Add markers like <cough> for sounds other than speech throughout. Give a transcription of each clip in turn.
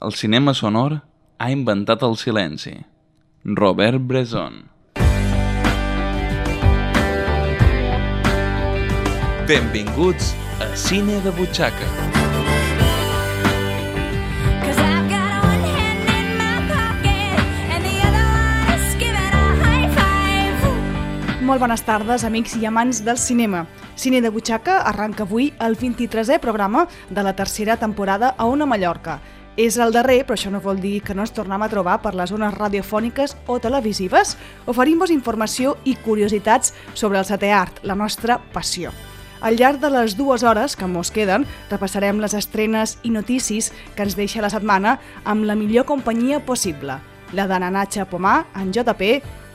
El cinema sonor ha inventat el silenci. Robert Bresson. Benvinguts a Cine de Butxaca. Cause I've got one hand in my pocket and the other one is giving a high five. Molt bones tardes, amics i amants del cinema. Cine de Butxaca arranca avui el 23è programa de la tercera temporada a una Mallorca. És el darrer, però això no vol dir que no ens tornem a trobar per les zones radiofòniques o televisives. Oferim-vos informació i curiositats sobre el setè art, la nostra passió. Al llarg de les dues hores que mos queden, repassarem les estrenes i notícies que ens deixa la setmana amb la millor companyia possible. La de Nanatxa Pomà, en JP,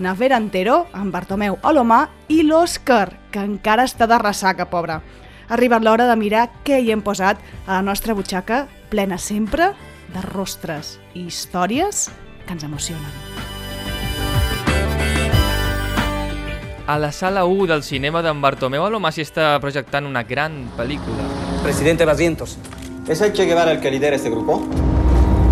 Naver Antero, en Bartomeu Alomà i l'Òscar, que encara està de ressaca, pobra. Ha arribat l'hora de mirar què hi hem posat a la nostra butxaca, plena sempre de rostres i històries que ens emocionen. A la sala 1 del cinema d'en Bartomeu Alomà s'hi està projectant una gran pel·lícula. Presidente Barrientos, ¿es el Che Guevara el que lidera este grupo?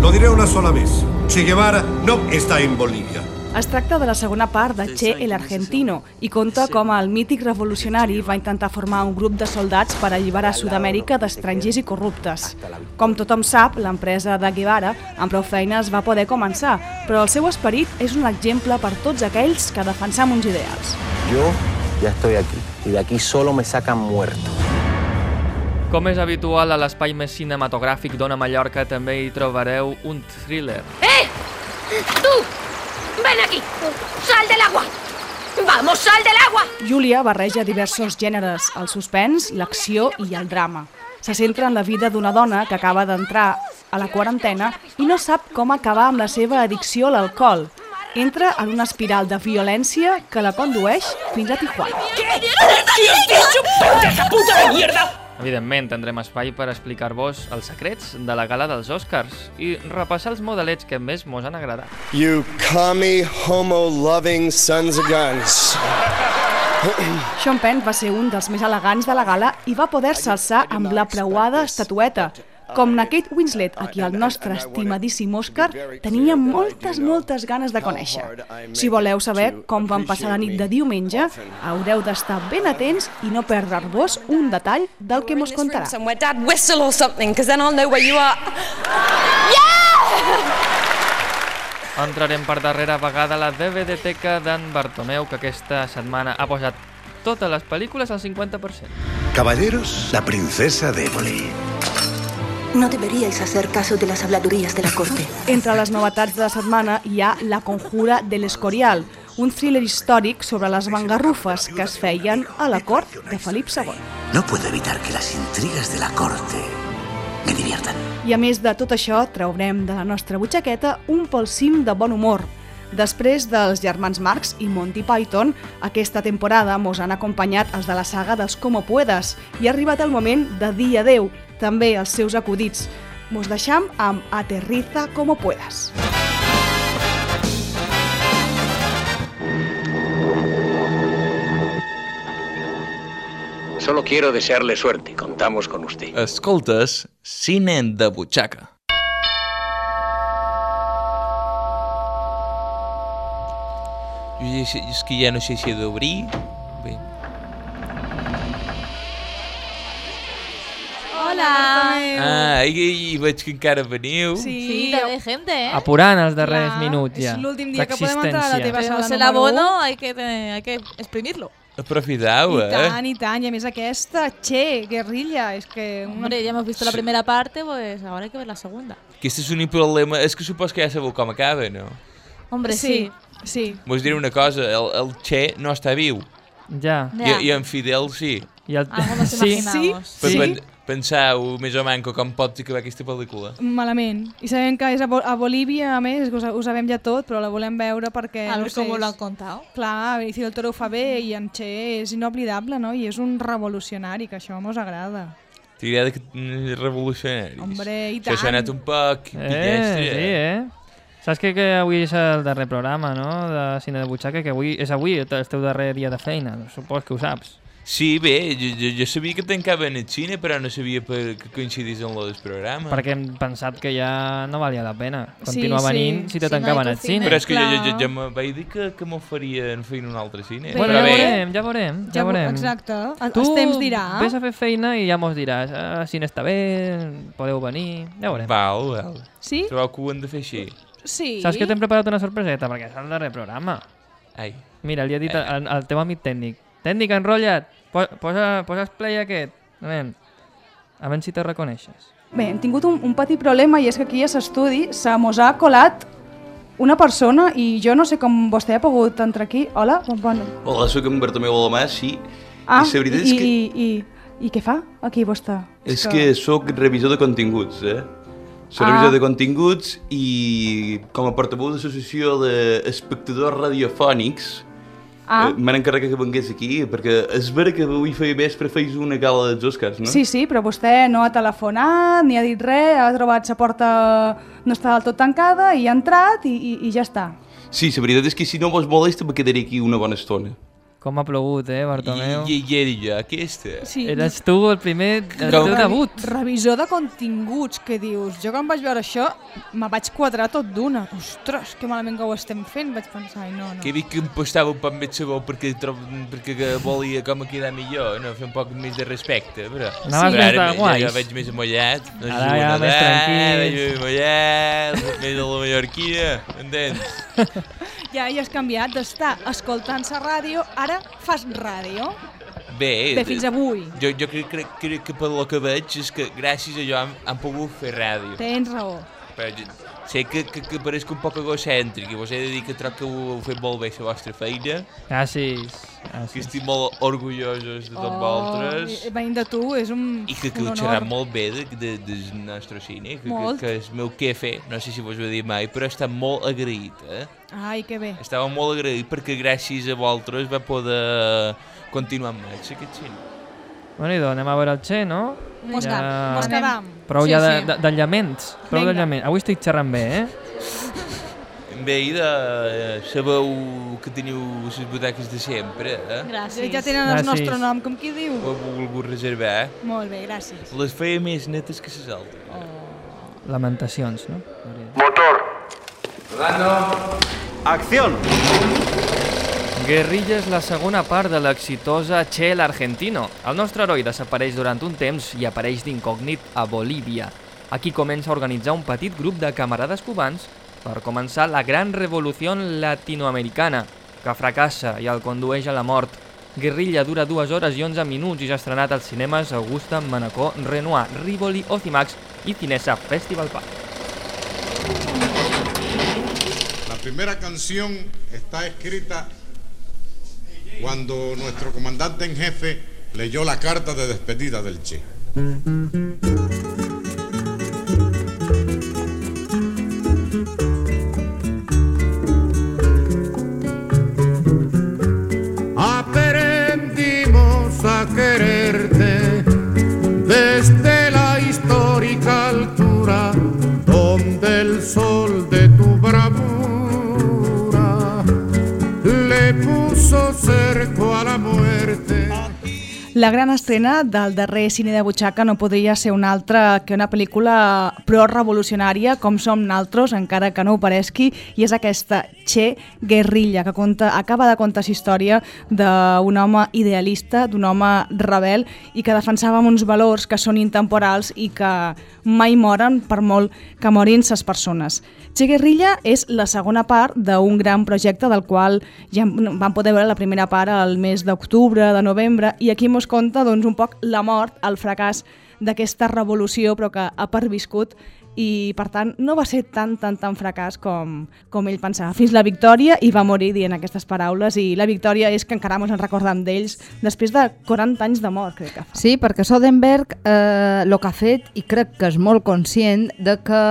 Lo diré una sola vez. Che Guevara no está en Bolivia. Es tracta de la segona part de Che el Argentino i conta com el mític revolucionari va intentar formar un grup de soldats per alliberar Sud-amèrica d'estrangers i corruptes. Com tothom sap, l'empresa de Guevara amb prou feines va poder començar, però el seu esperit és un exemple per tots aquells que defensam uns ideals. Yo ya estoy aquí y de aquí solo me sacan muerto. Com és habitual a l'espai més cinematogràfic d'Ona Mallorca també hi trobareu un thriller. ¡Eh! ¡Tú! ¡Ven aquí! ¡Sal del agua! ¡Vamos, sal del agua! Júlia barreja diversos gèneres, el suspens, l'acció i el drama. Se centra en la vida d'una dona que acaba d'entrar a la quarantena i no sap com acabar amb la seva addicció a l'alcohol. Entra en una espiral de violència que la condueix fins a Tijuana. Evidentment, tindrem espai per explicar-vos els secrets de la gala dels Oscars i repassar els modelets que més mos han agradat. You commie, homo-loving sons of guns. Sean Penn va ser un dels més elegants de la gala i va poder-se alçar amb la preuada estatueta. Com na Kate Winslet, a qui el nostre estimadíssim Òscar tenia moltes, moltes ganes de conèixer. Si voleu saber com van passar la nit de diumenge, haureu d'estar ben atents i no perdre-vos un detall del que mos contarà. Dad, whistle or something, because then I'll know where you are. <laughs> Entrarem per darrera vegada a la DVD-teca d'en Bartomeu, que aquesta setmana ha posat totes les pel·lícules al 50%. Caballeros, la princesa de Éboli. No deberíais hacer caso de las habladurías de la corte. <laughs> Entre les novetats de la setmana hi ha La conjura de l'Escorial, un thriller històric sobre les bangarrufes que es feien a la cort de Felip II. No puedo evitar que las intrigas de la corte me diviertan. I a més de tot això, traurem de la nostra butxaqueta un polsim de bon humor. Després dels germans Marx i Monty Python, aquesta temporada mos han acompanyat els de la saga dels Como Puedas i ha arribat el moment de dir adeu, també els seus acudits. Mos deixam amb Aterriza Como Puedas. Solo quiero desearle suerte. Contamos con usted. Escoltes Cine de Butxaca. Jo és que ja no sé si he d'obrir. Bé. Ah, i, i veig que encara veniu. Sí, també gente, ¿eh? Apurant els darrers Clar, minuts ja. és l'últim dia que podem entrar a la teva sala número abono, u. hay que, hay que exprimirlo. Aprofitau, I eh? tant, i tant, i a més aquesta, che, guerrilla, és que... Una... Hombre, ya hemos visto la primera parte, pues ahora hay que ver la segunda. Aquest és l'únic problema. És que supos que ja sabeu com acaba, no? Hombre, Sí, sí. sí. Vos diré una cosa, el, el Che no està viu. Ja. Ja. I, I en Fidel sí. I el... Algo nos <laughs> sí. Per Sí? pen, pensau més o menys com pot acabar aquesta pel·lícula. Malament. I sabem que és a, Bo a Bolívia, a més, que ho, sa- ho sabem ja tot, però la volem veure perquè... A no sé, cómo lo és- han contado. Clar, i el Toro ho fa bé i en Che és inoblidable, no? I és un revolucionari, que això mos agrada. T'agrada que revolucionaris? Hombre, i Això s'ha tant. anat un poc Eh, sí, eh? Saps que, que avui és el darrer programa, no?, de Cine de Butxaca, que avui és avui el teu darrer dia de feina, supos que ho saps. Sí, bé, jo, jo, jo sabia que tancaven el cine, però no sabia per, que coincidís amb el programa. Perquè hem pensat que ja no valia la pena Sí, continuar sí. venint si te Si no tancaven ha el cine. Però és que jo, jo, jo, Clar. jo me vaig dir que, que m'ho farien feien un altre cine. Bueno, però ja bé, veurem, ja veurem, ja, Ja, veurem. exacte. El, Tu el temps dirà. vés a fer feina i ja mos diràs, ah, si n'està bé, podeu venir, ja veurem. Val, val. Sí? Trobeu que ho hem de fer així? Sí. Saps que t'hem preparat una sorpreseta? Perquè és el darrer programa. Ai. Mira, li he Eh. dit al, al teu amic tècnic. Tècnic, enrotlla't! Po- Posa, posa play aquest. Nen, a veure si te reconeixes. Bé, hem tingut un, un petit problema i és que aquí a l'estudi se mos ha colat una persona i jo no sé com vostè ha pogut entrar aquí. Hola, bon, bon. Hola, sóc en Bartomeu Alamà, sí. Ah, I la veritat i, és que, i, i, i què fa aquí vostè? és que sóc revisor de continguts, eh? Soc Ah. revisor de continguts i com a portaveu de l'associació d'espectadors radiofònics Ah. eh, m'han encarregat que vengués aquí perquè és vera que avui feia vespre feis una gala dels Oscars, no? Sí, sí, però vostè no ha telefonat, ni ha dit res, ha trobat la porta no està del tot tancada i ha entrat i, i, i ja està. Sí, la veritat és que si no vos molesta me quedaré aquí una bona estona. Com ha plogut, eh, Bartomeu? I, jo, aquesta. Sí. Eres tu el primer, el Com- teu debut. Revisor de continguts, que dius? Jo quan vaig veure això, me vaig quadrar tot d'una. Ostres, que malament que ho estem fent, vaig pensar, no, no. Que he dit que em postava un poc més segur perquè, trob, perquè que volia com a quedar millor, no? fer un poc més de respecte, però... Anaves però més ara de ja- guais. Ja veig més amollat. No Ara jugo ja a més tranquil. Veig més amollat, més a la mallorquina, entens? <laughs> Ja, ja has canviat d'estar escoltant la ràdio, ara fas ràdio. Bé, Bé, fins avui. Jo, jo crec, crec, crec que pel que veig és que gràcies a jo hem, hem pogut fer ràdio. Tens raó. Però sé que, que, que pareix un poc egocèntric i vos he de dir que troc que ho heu fet molt bé la vostra feina. Gràcies. Que gràcies. estic molt orgullosos de tots vosaltres. Oh, venint de tu és un, I que, que un heu xerrat molt bé de, de, del nostre cine, que, que, Molt. que el meu quefe, no sé si vos ho he dit mai, però està molt agraït, eh? Ai, que bé. Estava molt agraït perquè gràcies a vosaltres va poder continuar amb aquest cine. Bueno, i anem a veure el Che, no? Mos quedam, mos quedam. Prou Sí, ja sí. d'aïllaments. Prou Vinga. d'aïllaments. Avui estic xerrant bé, eh? Bé, i de, eh, sabeu que teniu les butaques de sempre, eh? Gràcies. Ja tenen el Gràcies. nostre nom, com qui diu. Ho heu volgut reservar. Molt bé, gràcies. Les feia més netes que les altres. Lamentacions, no? Rodando. Acción. Guerrilla és la segona part de l'exitosa Che el Argentino. El nostre heroi desapareix durant un temps i apareix d'incògnit a Bolívia. Aquí comença a organitzar un petit grup de camarades cubans per començar la gran revolució latinoamericana, que fracassa i el condueix a la mort. Guerrilla dura 2 hores i 11 minuts i s'ha estrenat als cinemes Augusta, Manacor, Renoir, Rivoli, Ocimax i Cinesa Festival Park. La primera canción está escrita cuando nuestro comandante en jefe leyó la carta de despedida del Che. Muerte. La gran estrena del darrer cine de butxaca no podria ser una altra que una pel·lícula pro-revolucionària com som naltros, encara que no ho pareixi, i és aquesta Che Guerrilla, que conta, acaba de contar història d'un home idealista, d'un home rebel i que defensava uns valors que són intemporals i que mai moren per molt que morin ses persones. Che Guerrilla és la segona part d'un gran projecte del qual ja vam poder veure la primera part al mes d'octubre, de novembre, i aquí mos conta doncs, un poc la mort, el fracàs d'aquesta revolució, però que ha perviscut i per tant no va ser tan tan tan fracàs com, com ell pensava. Fins la victòria i va morir dient aquestes paraules i la victòria és que encara ens en recordam d'ells després de 40 anys de mort, crec que fa. Sí, perquè Soderbergh eh, el que ha fet, i crec que és molt conscient, de que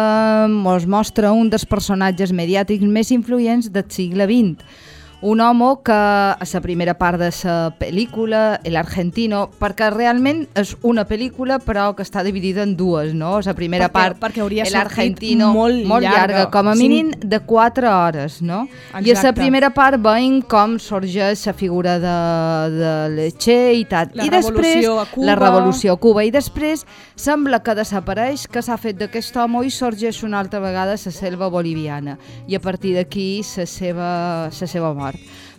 ens mostra un dels personatges mediàtics més influents del segle XX. Un home que a la primera part de la pel·lícula, El Argentino, perquè realment és una pel·lícula però que està dividida en dues, no? La primera Perquè- part, perquè hauria El Argentino, molt molt llarga, llarga, com a mínim de 4 hores, no? I a la Exacte. primera part veiem com sorgeix la figura de, de Leche i tal. La I després, a Cuba. la revolució a Cuba. I després sembla que desapareix, que s'ha fet d'aquest home i sorgeix una altra vegada la selva boliviana. I a partir d'aquí la seva, la seva mort.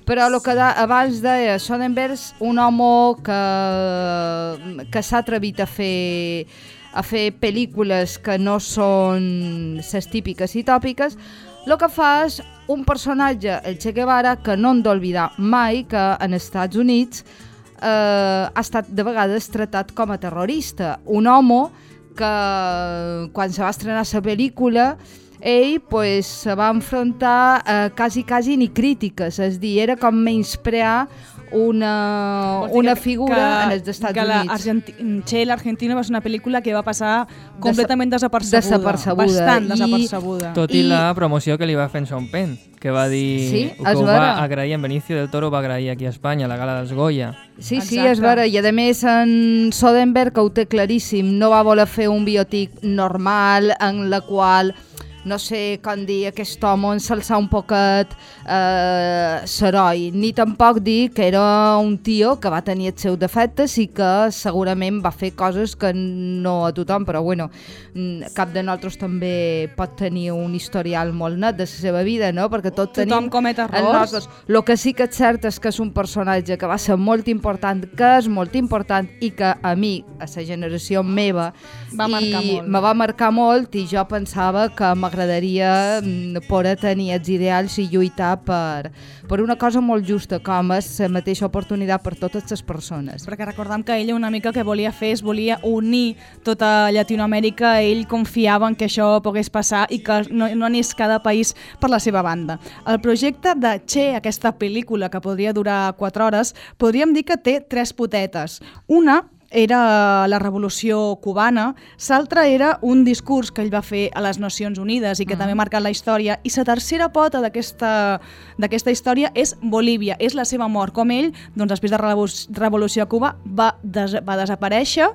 Però el que da, abans deia Soderbergh, un home que, que s'ha atrevit a fer a fer pel·lícules que no són les típiques i tòpiques, el que fa és un personatge, el Che Guevara, que no hem d'oblidar mai que en Estats Units eh, ha estat de vegades tratat com a terrorista. Un home que quan se va estrenar la pel·lícula ell pues, se va enfrontar a quasi, quasi ni crítiques, és a dir, era com menysprear una, una que- figura que- en els Estats que la Units. Argenti- Che, l'Argentina va ser una pel·lícula que va passar completament desapercebuda. desapercebuda. Bastant I- desapercebuda. Tot i, la promoció que li va fer en Sean Penn, que va dir Sí, que ho va agrair en Benicio del Toro, va agrair aquí a Espanya, a la gala dels Goya. Sí, sí, és vera. I a més en Soderbergh, que ho té claríssim, no va voler fer un biòtic normal en la qual no sé com dir, aquest home ensalçar un poquet eh, l'heroi, ni tampoc dir que era un tio que va tenir els seus defectes i que segurament va fer coses que no a tothom, però bueno, mm, cap de nosaltres també pot tenir un historial molt net de la seva vida, no? Perquè tot Tothom tenim comet els errors. el que sí que és cert és que és un personatge que va ser molt important, que és molt important i que a mi, a la generació meva, Va marcar i me va marcar molt i jo pensava que m'agradaria mm, poder tenir els ideals i lluitar per, per una cosa molt justa, com és la mateixa oportunitat per totes les persones. Perquè recordem que ell una mica que volia fer és volia unir tota Llatinoamèrica, ell confiava en que això pogués passar i que no, no anés cada país per la seva banda. El projecte de Che, aquesta pel·lícula que podria durar 4 hores, podríem dir que té tres potetes. Una era la revolució cubana, l'altra era un discurs que ell va fer a les Nacions Unides i que també ha marcat la història, i la tercera pota d'aquesta història és Bolívia, és la seva mort, com ell, doncs, després de la revo- revolució a Cuba, va, des va desaparèixer,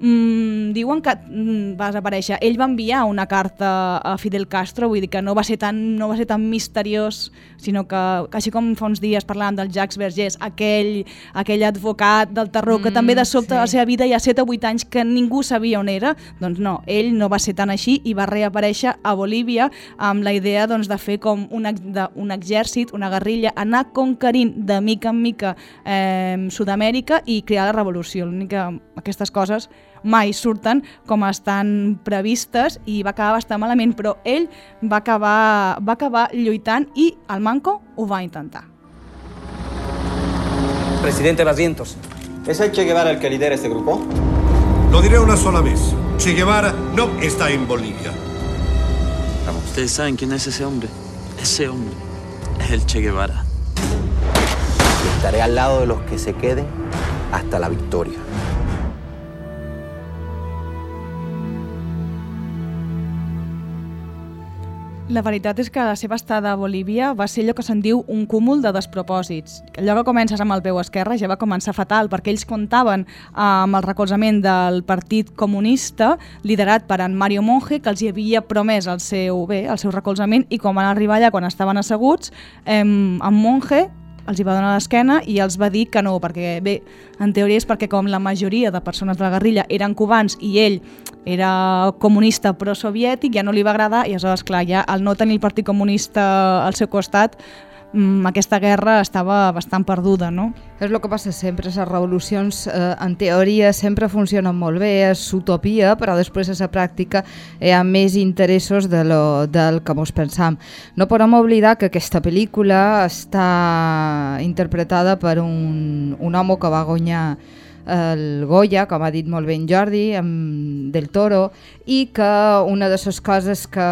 mm, diuen que mm, va desaparèixer. Ell va enviar una carta a Fidel Castro, vull dir que no va ser tan, no va ser tan misteriós, sinó que, així com fa uns dies parlàvem del Jacques Vergés, aquell, aquell advocat del terror, que Mm, també de sobte sí. a la vida ha 7 o 8 anys que ningú sabia on era, doncs no, ell no va ser tan així i va reaparèixer a Bolívia amb la idea doncs, de fer com un, de, un exèrcit, una guerrilla, anar conquerint de mica en mica eh, Sud-amèrica i crear la revolució. L'únic que aquestes coses mai surten com estan previstes i va acabar bastant malament, però ell va acabar, va acabar lluitant i el Manco ho va intentar. Presidente Barrientos, ¿es el Che Guevara el que lidera este grupo? Lo diré una sola vez. Che Guevara no está en Bolivia. Ustedes saben quién es ese hombre. Ese hombre es el Che Guevara. Estaré al lado de los que se queden hasta la victoria. La veritat és que la seva estada a Bolívia va ser allò que se'n diu un cúmul de despropòsits. Allò que comences amb el peu esquerre ja va començar fatal, perquè ells comptaven amb el recolzament del Partit Comunista, liderat per en Mario Monge, que els hi havia promès el seu bé, el seu recolzament, i quan van arribar allà, quan estaven asseguts, eh, en Monge els hi va donar l'esquena i els va dir que no, perquè bé, en teoria és perquè com la majoria de persones de la guerrilla eren cubans i ell era comunista pro-soviètic, ja no li va agradar i aleshores, clar, ja al no tenir el Partit Comunista al seu costat, aquesta guerra estava bastant perduda, no? És el que passa sempre, les revolucions eh, en teoria sempre funcionen molt bé, és utopia, però després a la pràctica hi ha més interessos de lo, del que mos pensam. No podem oblidar que aquesta pel·lícula està interpretada per un, un home que va guanyar el Goya, com ha dit molt bé en Jordi, amb Del Toro, i que una de les coses que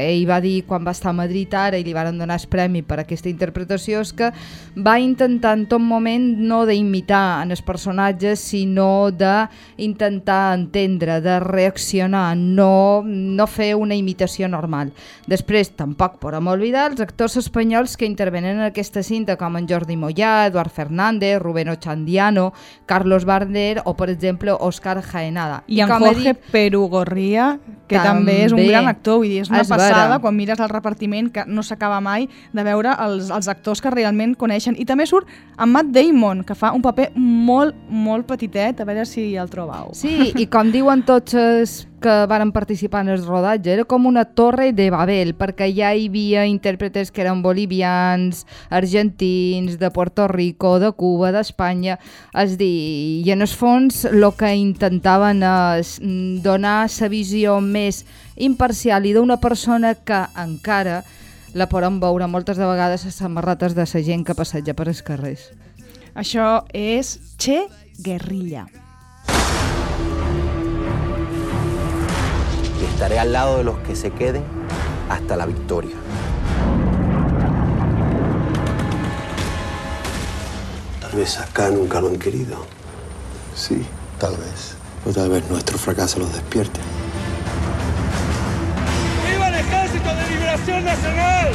ell va dir quan va estar a Madrid ara i li van donar el premi per aquesta interpretació és que va intentar en tot moment no d'imitar en els personatges, sinó d'intentar entendre, de reaccionar, no, no fer una imitació normal. Després, tampoc podem oblidar els actors espanyols que intervenen en aquesta cinta, com en Jordi Mollà, Eduard Fernández, Rubén Ochandiano, Carlos Barder o, per exemple, Òscar Jaenada. I en com he Jorge dit, Perugorria, que també, També. és un gran actor, vull dir, és una És vera. passada quan mires el repartiment que no s'acaba mai de veure els, els actors que realment coneixen. I també surt en Matt Damon, que fa un paper molt, molt petitet, a veure si el trobau. Sí, i com diuen tots els que varen participar en el rodatge, era com una torre de Babel, perquè ja hi havia intèrpretes que eren bolivians, argentins, de Puerto Rico, de Cuba, d'Espanya, és dir, i en el fons el que intentaven és donar la visió més imparcial i d'una persona que encara la podem veure moltes de vegades a samarrates de la gent que passeja per els carrers. Això és Che Guerrilla. Estaré al lado de los que se queden hasta la victoria. Tal vez acá nunca lo han querido. Sí, tal vez. O tal vez nuestro fracaso los despierte. ¡Viva el Ejército de Liberación Nacional!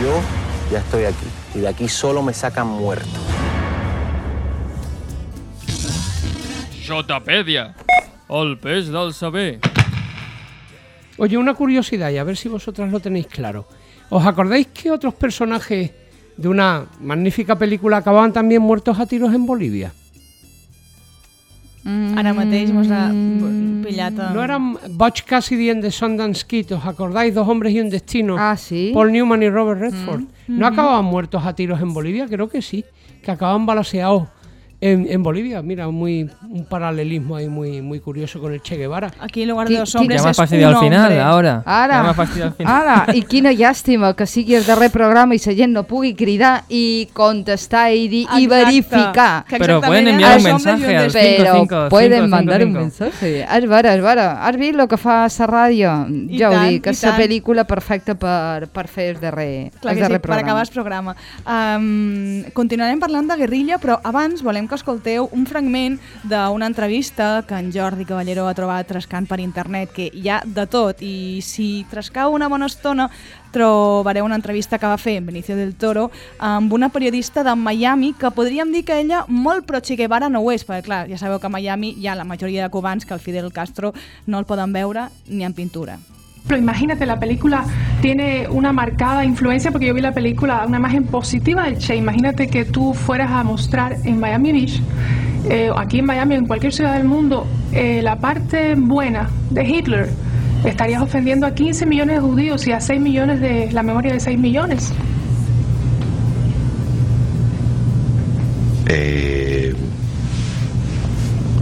Yo ya estoy aquí y de aquí solo me sacan muerto. Jotapedia, el pes del saber. Oye, una curiosidad, y a ver si vosotras lo tenéis claro. ¿Os acordáis que otros personajes de una magnífica película acababan también muertos a tiros en Bolivia? Ara mateix mos ha pillat... amb- ¿No eran Butch Cassidy and the Sundance Kid? ¿Os acordáis? Dos hombres y un destino. Ah, sí. Paul Newman y Robert Redford. ¿No Ujú. acababan muertos a tiros en Bolivia? Creo que sí. Que acababan balaseados en, en Bolivia. Mira, muy un paralelismo ahí muy, muy curioso con el Che Guevara. Aquí en lugar de dos hombres és fastidiat un al final, hombre. ara. Ara, Ja al final. ara, i quina llàstima que sigui el darrer programa i la gent no pugui cridar i contestar i dir i Exacte. verificar. Que Pero exactament pueden enviar un i mensaje al destino. 55 Però pueden 555. mandar un mensaje. És vera, és vera. Has vist el que fa la ràdio? I Ja ho tant, dic, i és la pel·lícula perfecta per, per fer el darrer, Clar el que sí, darrer per acabar el programa. programa. Um, continuarem parlant de guerrilla, però abans volem que escolteu un fragment d'una entrevista que en Jordi Caballero ha trobat trascant per internet, que hi ha de tot, i si trascau una bona estona trobareu una entrevista que va fer Benicio del Toro amb una periodista de Miami que podríem dir que ella molt pro Che Guevara no ho és, perquè clar, ja sabeu que a Miami hi ha la majoria de cubans que el Fidel Castro no el poden veure ni en pintura. Pero imagínate, la película tiene una marcada influencia, porque yo vi la película, una imagen positiva del Che. Imagínate que tú fueras a mostrar en Miami Beach, eh, aquí en Miami, en cualquier ciudad del mundo, eh, la parte buena de Hitler. Estarías ofendiendo a 15 millones de judíos y a 6 millones de la memoria de 6 millones. Eh,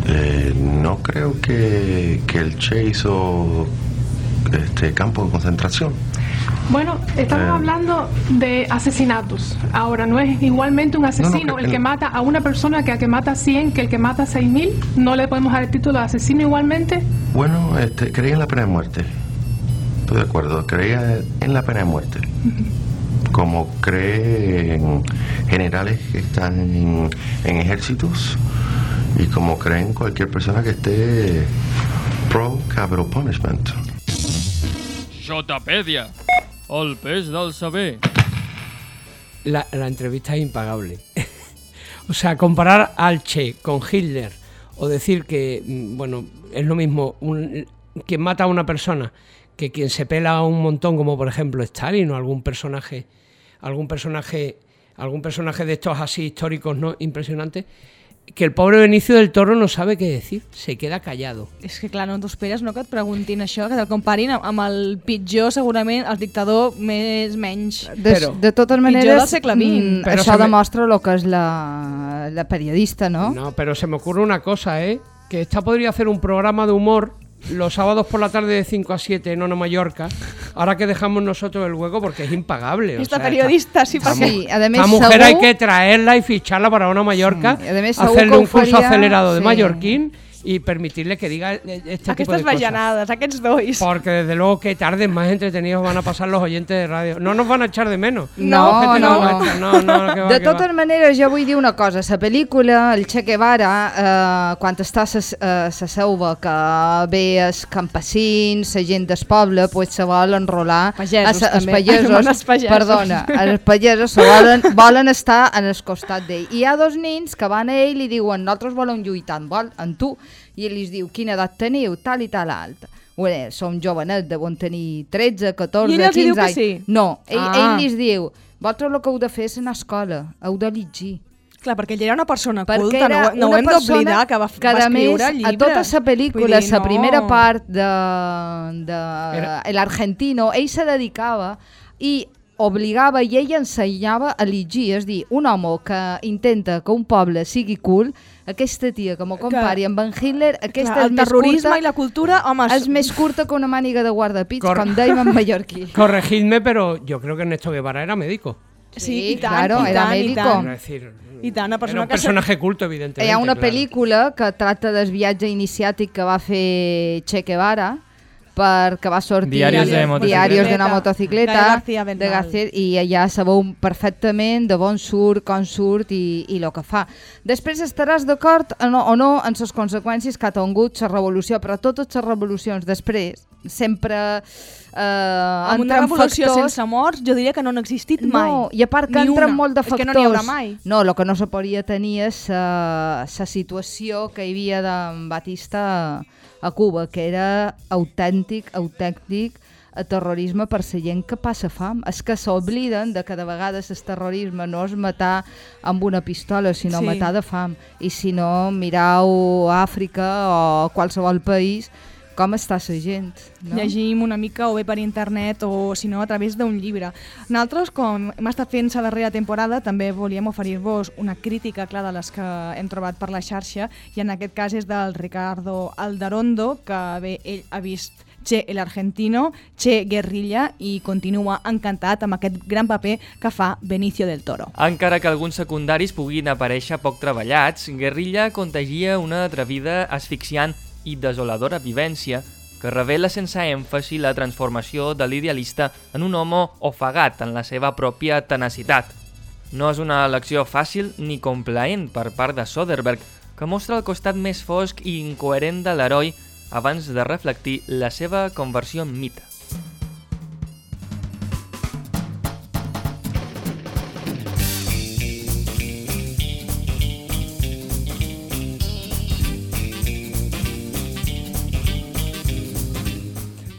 eh, no creo que, que el Che hizo este campo de concentración. Bueno, estamos Eh. hablando de asesinatos. Ahora, no es igualmente un asesino que- el que mata a una persona que el que mata a 100, que el que mata a 6.000. No le podemos dar el título de asesino igualmente. Bueno, este, creía en la pena de muerte. Estoy de acuerdo, creía en la pena de muerte. Como creen generales que están en, en ejércitos y como creen cualquier persona que esté pro capital punishment. El pes del saber. La, la entrevista es impagable. <laughs> o sea, comparar al Che con Hitler o decir que, mm, bueno, es lo mismo un- quien mata a una persona que quien se pela a un montón, como por ejemplo Stalin o algún personaje, algún personaje, algún personaje de estos así históricos no impresionantes, que el pobre Benicio del Toro no sabe qué decir, se queda callado. És que clar, no t'ho esperes, no, que et preguntin això, que te'l comparin amb, el pitjor, segurament, el dictador més menys... De, de totes maneres, del segle XX. mm, Però això demostra el que és la, la periodista, no? No, pero se me ocurre una cosa, ¿eh? Que esta podría hacer un programa de humor los sábados por la tarde de 5 a 7 en Ona Mallorca, ahora que dejamos nosotros el hueco porque es impagable. o Esta sea, periodista, sí, esta, Sí, a més, la mujer segur- hay que traerla y ficharla para Ona Mallorca, Sí, a més, segur hacerle un curso faria- acelerado de sí. mallorquín y permitirle que diga eh, este tipo Aquestes de cosas. aquests dois. Porque desde luego que tardes más entretenidos van a pasar los oyentes de radio. No nos van a echar de menos. No, no, no. no, no, que va, De totes maneres, jo vull dir una cosa. La pel·lícula, el Che Guevara, eh, quan està a la selva, que ve els campesins, la gent del poble, pues se vol enrolar... Pagesos, a també. <laughs> pagesos, Els pagesos. perdona, els pagesos se volen, volen estar en el costat d'ell. I hi ha dos nins que van a ell i diuen nosaltres volem lluitar amb, vol, amb tu. I ell li diu, quina edat teniu? Tal i tal alta. Bé, som jovenet, deuen tenir 13, 14, I ell els 15 diu que anys. sí? No, ell, Ah. ell li diu, vosaltres el que heu de fer és anar a escola, heu de llegir. Clar, perquè ell era una persona Perquè culta, no, no ho una hem persona d'oblidar, que va, que, va a més, escriure el llibre. a tota la pel·lícula, la no- primera part de, de Era- El Argentino, ell se dedicava i obligava i ell ensenyava a llegir, és a dir, un home que intenta que un poble sigui cool, aquesta tia que m'ho compari amb en Hitler, aquesta Clar, és més terrorisme curta, i la cultura, home... és més curta que una màniga de guardapits, Cor- com dèiem en mallorquí. <laughs> Corregidme, pero yo creo que Ernesto Guevara era médico. Sí, i tant, claro, i era tant, i médico. tant. Es decir, I tant, una era persona un que... se- personaje culto, evidentemente. Hi ha una claro. pel·lícula que tracta del viatge iniciàtic que va fer Che Guevara perquè va sortir Diarios de motocicleta. Diarios d'una motocicleta de. García, i allà sabeu perfectament de on surt, com surt i, i el que fa. Després estaràs d'acord o no, o no en les conseqüències que ha tingut la revolució, però totes les revolucions després sempre eh, Amb una revolució factors sense morts, jo diria que no n'ha existit mai. no, i a part que entren molt de És factors. que no n'hi haurà mai. No, el que no se podia tenir és la situació que hi havia d'en Batista a Cuba, que era autèntic, autèntic a terrorisme per la gent que passa fam. És que s'obliden de que de vegades el terrorisme no és matar amb una pistola, sinó Sí. matar de fam. I si no, mirau Àfrica o qualsevol país com està la gent. No? Llegim una mica o bé per internet o si no a través d'un llibre. Nosaltres, com hem estat fent la darrera temporada, també volíem oferir-vos una crítica, clar, de les que hem trobat per la xarxa i en aquest cas és del Ricardo Aldarondo, que bé, ell ha vist Che el Argentino, Che Guerrilla i continua encantat amb aquest gran paper que fa Benicio del Toro. Encara que alguns secundaris puguin aparèixer poc treballats, Guerrilla contagia una atrevida, asfixiant i desoladora vivència que revela sense èmfasi la transformació de l'idealista en un home ofegat en la seva pròpia tenacitat. No és una elecció fàcil ni complaent per part de Soderbergh, que mostra el costat més fosc i incoherent de l'heroi abans de reflectir la seva conversió en mite.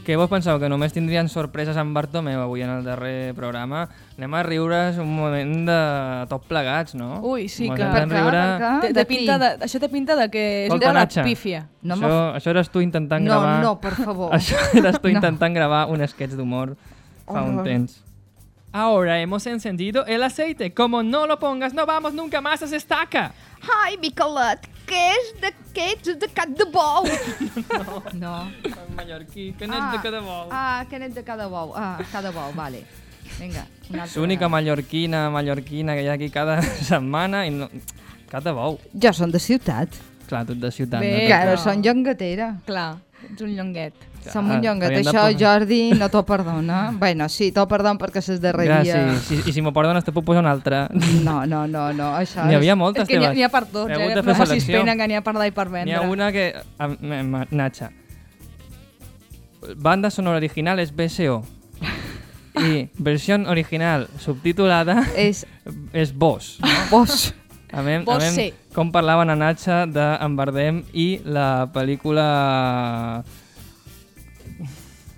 Què vos penseu? Que només tindrien sorpreses amb Bartomeu avui en el darrer programa? Anem a riure's un moment de tot plegats, no? Ui, sí Mos que... de riure... Té, té pinta de, això té pinta de que és Escolta, una Natxa, pífia. No això, això eres tu intentant No, gravar... no, per favor. <laughs> Això eres tu No. intentant gravar un sketch d'humor fa un Oh. temps. Ahora hemos encendido el aceite. Como no lo pongas, no vamos nunca más a estaca. Ai, Miquelet, què és d'aquests de cap de bou? <laughs> no. No. En mallorquí, que n'ets de cada bou. Ah, que n'ets de cada bou. Ah, cada bou, vale. Vinga, una altra L'única mallorquina, mallorquina que hi ha aquí cada <laughs> setmana i no... Cada bou. Jo som de ciutat. Clar, ets de ciutat. Bé, no? Claro, però- som llongatera. Clar, ets un llonguet. Som un t'havíem de Això, posar- Jordi, no t'ho perdona. <laughs> bueno, sí, t'ho perdona perquè ses darrer dia... Gràcies. Si, I si m'ho perdones, te puc posar una altra. No, no, no, no, això N'hi és... havia moltes, És que ha, teves. n'hi ha per tots, eh? de No pena que n'hi ha per dar i per vendre. N'hi ha una que... a- me- me- Nacha. Banda sonora original es BSO. Y <laughs> versión original subtitulada És és Boss. vos. A veure, a veure com parlaven a Natxa d'en Bardem i la pel·lícula...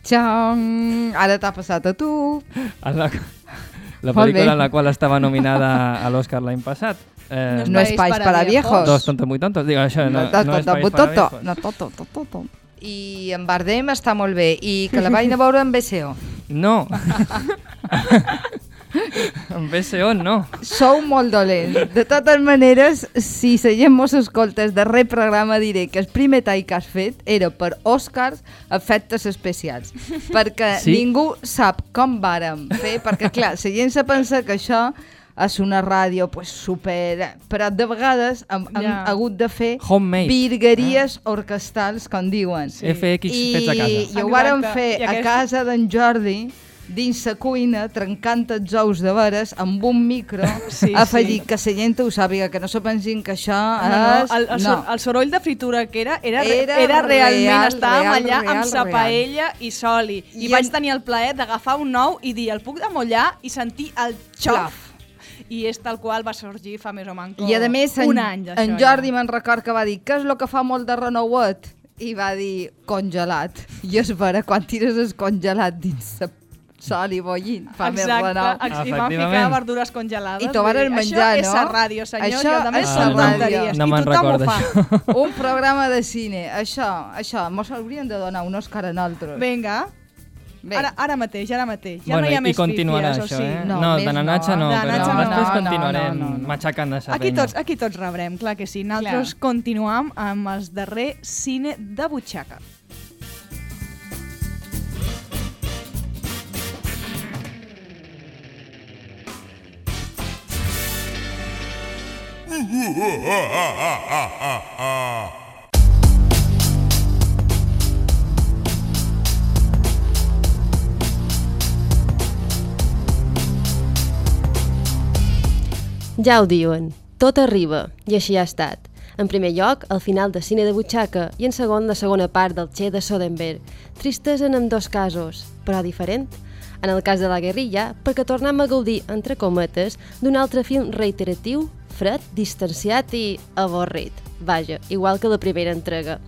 Xang! Ara t'ha passat a tu. a la, la pel·lícula en la qual estava nominada a l'Oscar l'any passat. Eh, No es país para viejos. Dos tontos muy tontos. Digo, això no, No, no, és to- para viejos. no, to- to- to- to- to. I en Bardem està molt bé. I que la vaig a veure en BCO. No. <laughs> <laughs> Amb BCO no. Sou molt dolents. De totes maneres, si la gent mos escolta el darrer programa, diré que el primer tall que has fet era per Oscars efectes especials. Perquè <laughs> Sí? ningú sap com vàrem fer, perquè clar, la gent se pensa que això és una ràdio pues, super... Però de vegades hem, hem Ja. hagut de fer Homemade. virgueries orquestals, com diuen. Sí. FX I, fets a casa. I ho vàrem fer I a casa d'en Jordi, dins la cuina, trencant els ous de veres amb un micro, Sí, sí, afegit sí. que la gent ho sàpiga, que no se pensin que això No, no, és... el, el, sor, el soroll de fritura que era, era, Era era, realment, real, estàvem real, allà real, amb sa real. paella i soli. I, I vaig en- tenir el plaer d'agafar un ou i dir, el puc demollar i sentir el xof. I és tal qual va sorgir fa més o manco I a més, en, un any en Jordi me'n record que va dir què és el que fa molt de renouet? I va dir congelat. I és vera, quan tires el congelat dins la sol i bollint, fa més Exacte, renou. ex- i van ficar verdures congelades. I t'ho van dir, menjar, això no? és la ràdio, senyor, Això i el més és són la ràdio. tonteries. No me'n recorda, fa. Un programa de cine, això, això, mos hauríem de donar un Òscar a nosaltres. Vinga. Bé. Ara, ara mateix, ara mateix. Ja bueno, no hi ha i més continuarà això, o sigui. eh? No, de Nanatxa no, De però no. després No, no, continuarem no, no, no. matxacant de sa Aquí penya. tots, aquí tots rebrem, clar que sí. Nosaltres continuam amb el darrer cine de butxaca. Ja ho diuen, tot arriba, i així ha estat. En primer lloc, al final de Cine de Butxaca i en segon, la segona part del Che de Sodenberg. Tristesa en ambdós casos, però diferent. En el cas de la guerrilla, perquè tornem a gaudir, entre cometes, d'un altre film reiteratiu, fred, distanciat i avorrit. Vaja, igual que la primera entrega.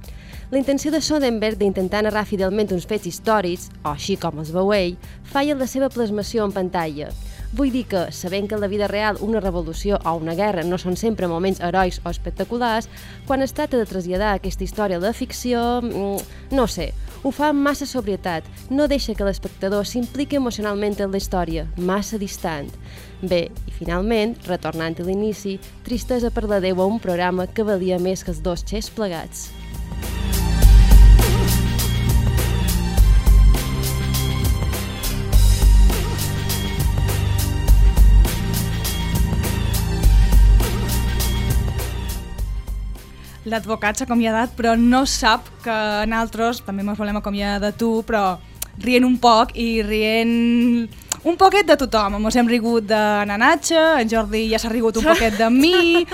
La intenció de Soderbergh d'intentar narrar fidelment uns fets històrics, o així com els veu ell, falla la seva plasmació en pantalla. Vull dir que, sabent que en la vida real una revolució o una guerra no són sempre moments heroics o espectaculars, quan es tracta de traslladar aquesta història a la ficció, mm, no sé, ho fa amb massa sobrietat, no deixa que l'espectador s'impliqui emocionalment en la història, massa distant. Bé, i finalment, retornant a l'inici, tristesa per la Déu a un programa que valia més que els dos xers plegats. L'advocat s'ha acomiadat, però no sap que nosaltres també ens volem acomiadar de tu, però rient un poc i rient un poquet de tothom. Ens hem rigut de Nanatxa, en Jordi ja s'ha rigut un poquet de mi,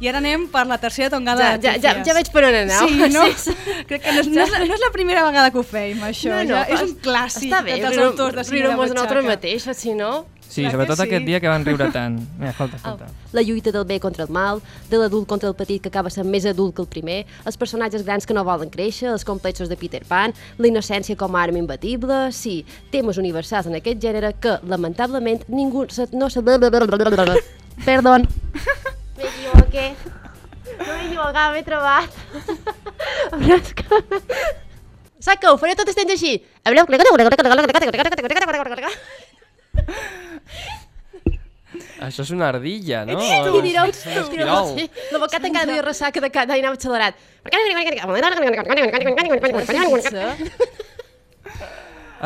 i ara anem per la tercera tongada Ja- ja- ja- ja veig per on aneu. Sí, no? <laughs> Sí, sí. Crec que no és, no, és, no és la primera vegada que ho feim, això. No, no, ja és un clàssic Està bé, dels autors de cine de riure-mos de nosaltres butxaca. mateixos, si no... Sí, Clar que sobretot sí. aquest dia que van riure tant. Mira, escolta, escolta. La lluita del bé contra el mal, de l'adult contra el petit que acaba sent més adult que el primer, els personatges grans que no volen créixer, els complexos de Peter Pan, la innocència com a arma imbatible, sí, temes universals en aquest gènere que, lamentablement, ningú se, no se... Perdó. Me equivoqué. No m'he equivocat, m'he trobat. Però és que... Saps què? Ho faré tot el temps així. Això és una ardilla, no? Ets tu! I dirà un És un esquirol. esquirol. Sí. L'abocat encara duia ressaca de cada any accelerat.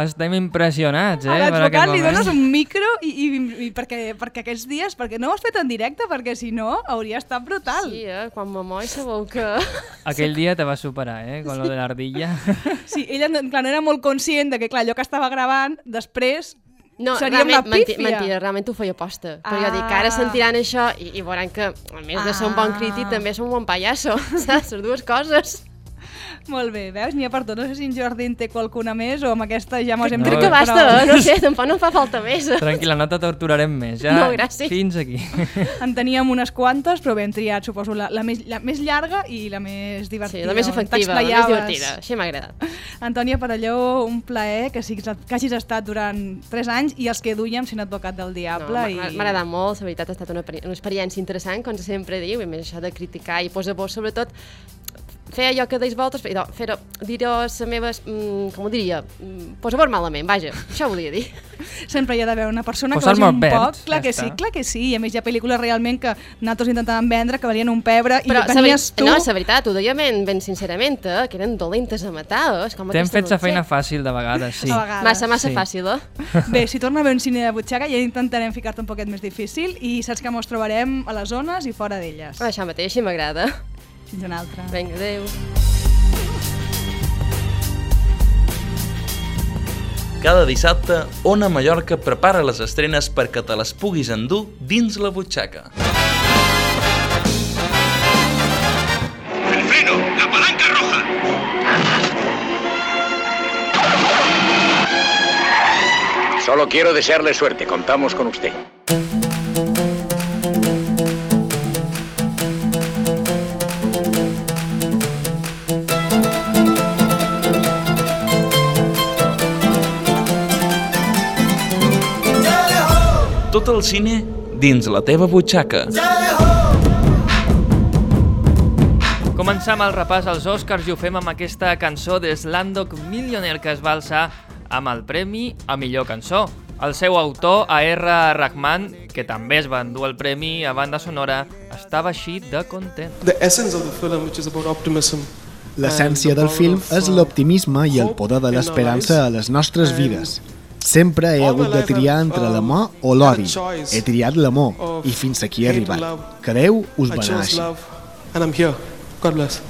Estem impressionats, eh? A per l'advocat li dones un micro i, i, i perquè, perquè aquests dies, perquè no ho has fet en directe, perquè si no hauria estat brutal. Sí, eh? Quan m'amoi sabeu que... Aquell dia te va superar, eh? Con lo de l'ardilla. Sí, ella clar, no era molt conscient de que clar, allò que estava gravant després No, seria una realment, menti, pífia. mentida, realment ho feia aposta. Però jo dic que Ah. ara sentiran això i, i veuran que, a més de ser un bon crític, també som un bon pallasso. <laughs> Saps? Les dues coses. Molt bé, veus? N'hi ha per tot. No sé si en Jordi en té qualcuna més o amb aquesta ja mos hem Crec que basta, eh? no sé, tampoc no em fa falta més. Tranquil·la, no te torturarem més. Ja No, gràcies. Fins aquí. <laughs> En teníem unes quantes, però bé, hem triat, suposo, la, la, més, la més llarga i la més divertida. Sí, la més efectiva, la més divertida. Així m'ha agradat. Antònia Parelló, un plaer que, siguis, que hagis estat durant 3 anys i els que duíem sent advocat del No, diable. m'ha i... m'ha agradat molt, la veritat ha estat una, una experiència interessant, com sempre diu, i més això de criticar i posar vos, sobretot, fer allò que deis voltes, fer, fer dir-ho les meves, mm, com ho diria, mm, posar-vos malament, vaja, això volia dir. <laughs> Sempre hi ha d'haver una persona que Posar-me vagi un verd, poc. Clar ja que està. sí, clar que sí. I a més hi ha pel·lícules realment que nosaltres intentàvem vendre, que valien un pebre, Però i venies tu... No, la veritat, ho deia ben, ben sincerament, eh, que eren dolentes a matar, eh? és com T'hem fet la feina fàcil de vegades, sí. A vegades. Massa, massa Sí. fàcil, eh? Bé, si torna a haver un cine de butxaca ja intentarem ficar-te un poquet més difícil i saps que mos trobarem a les zones i fora d'elles. Això mateix, així m'agrada. Fins una altra. Vinga, adeu. Cada dissabte, Ona Mallorca prepara les estrenes perquè te les puguis endur dins la butxaca. ¡El freno! ¡La palanca roja! Solo quiero desearle suerte. Contamos con usted. Tot el cine dins la teva butxaca. Començam el repàs als Oscars i ho fem amb aquesta cançó de Slandog Millionaire que es va alçar amb el premi a millor cançó. El seu autor, A.R. Rahman, que també es va endur el premi a banda sonora, estava així de content. The essence of the film, which is about optimism. L'essència del film és l'optimisme i el poder de l'esperança a les nostres vides. Sempre he hagut de triar entre l'amor o l'odi. He triat l'amor i fins aquí he arribat. Que Déu us I chose beneixi. love, and I'm here. God bless.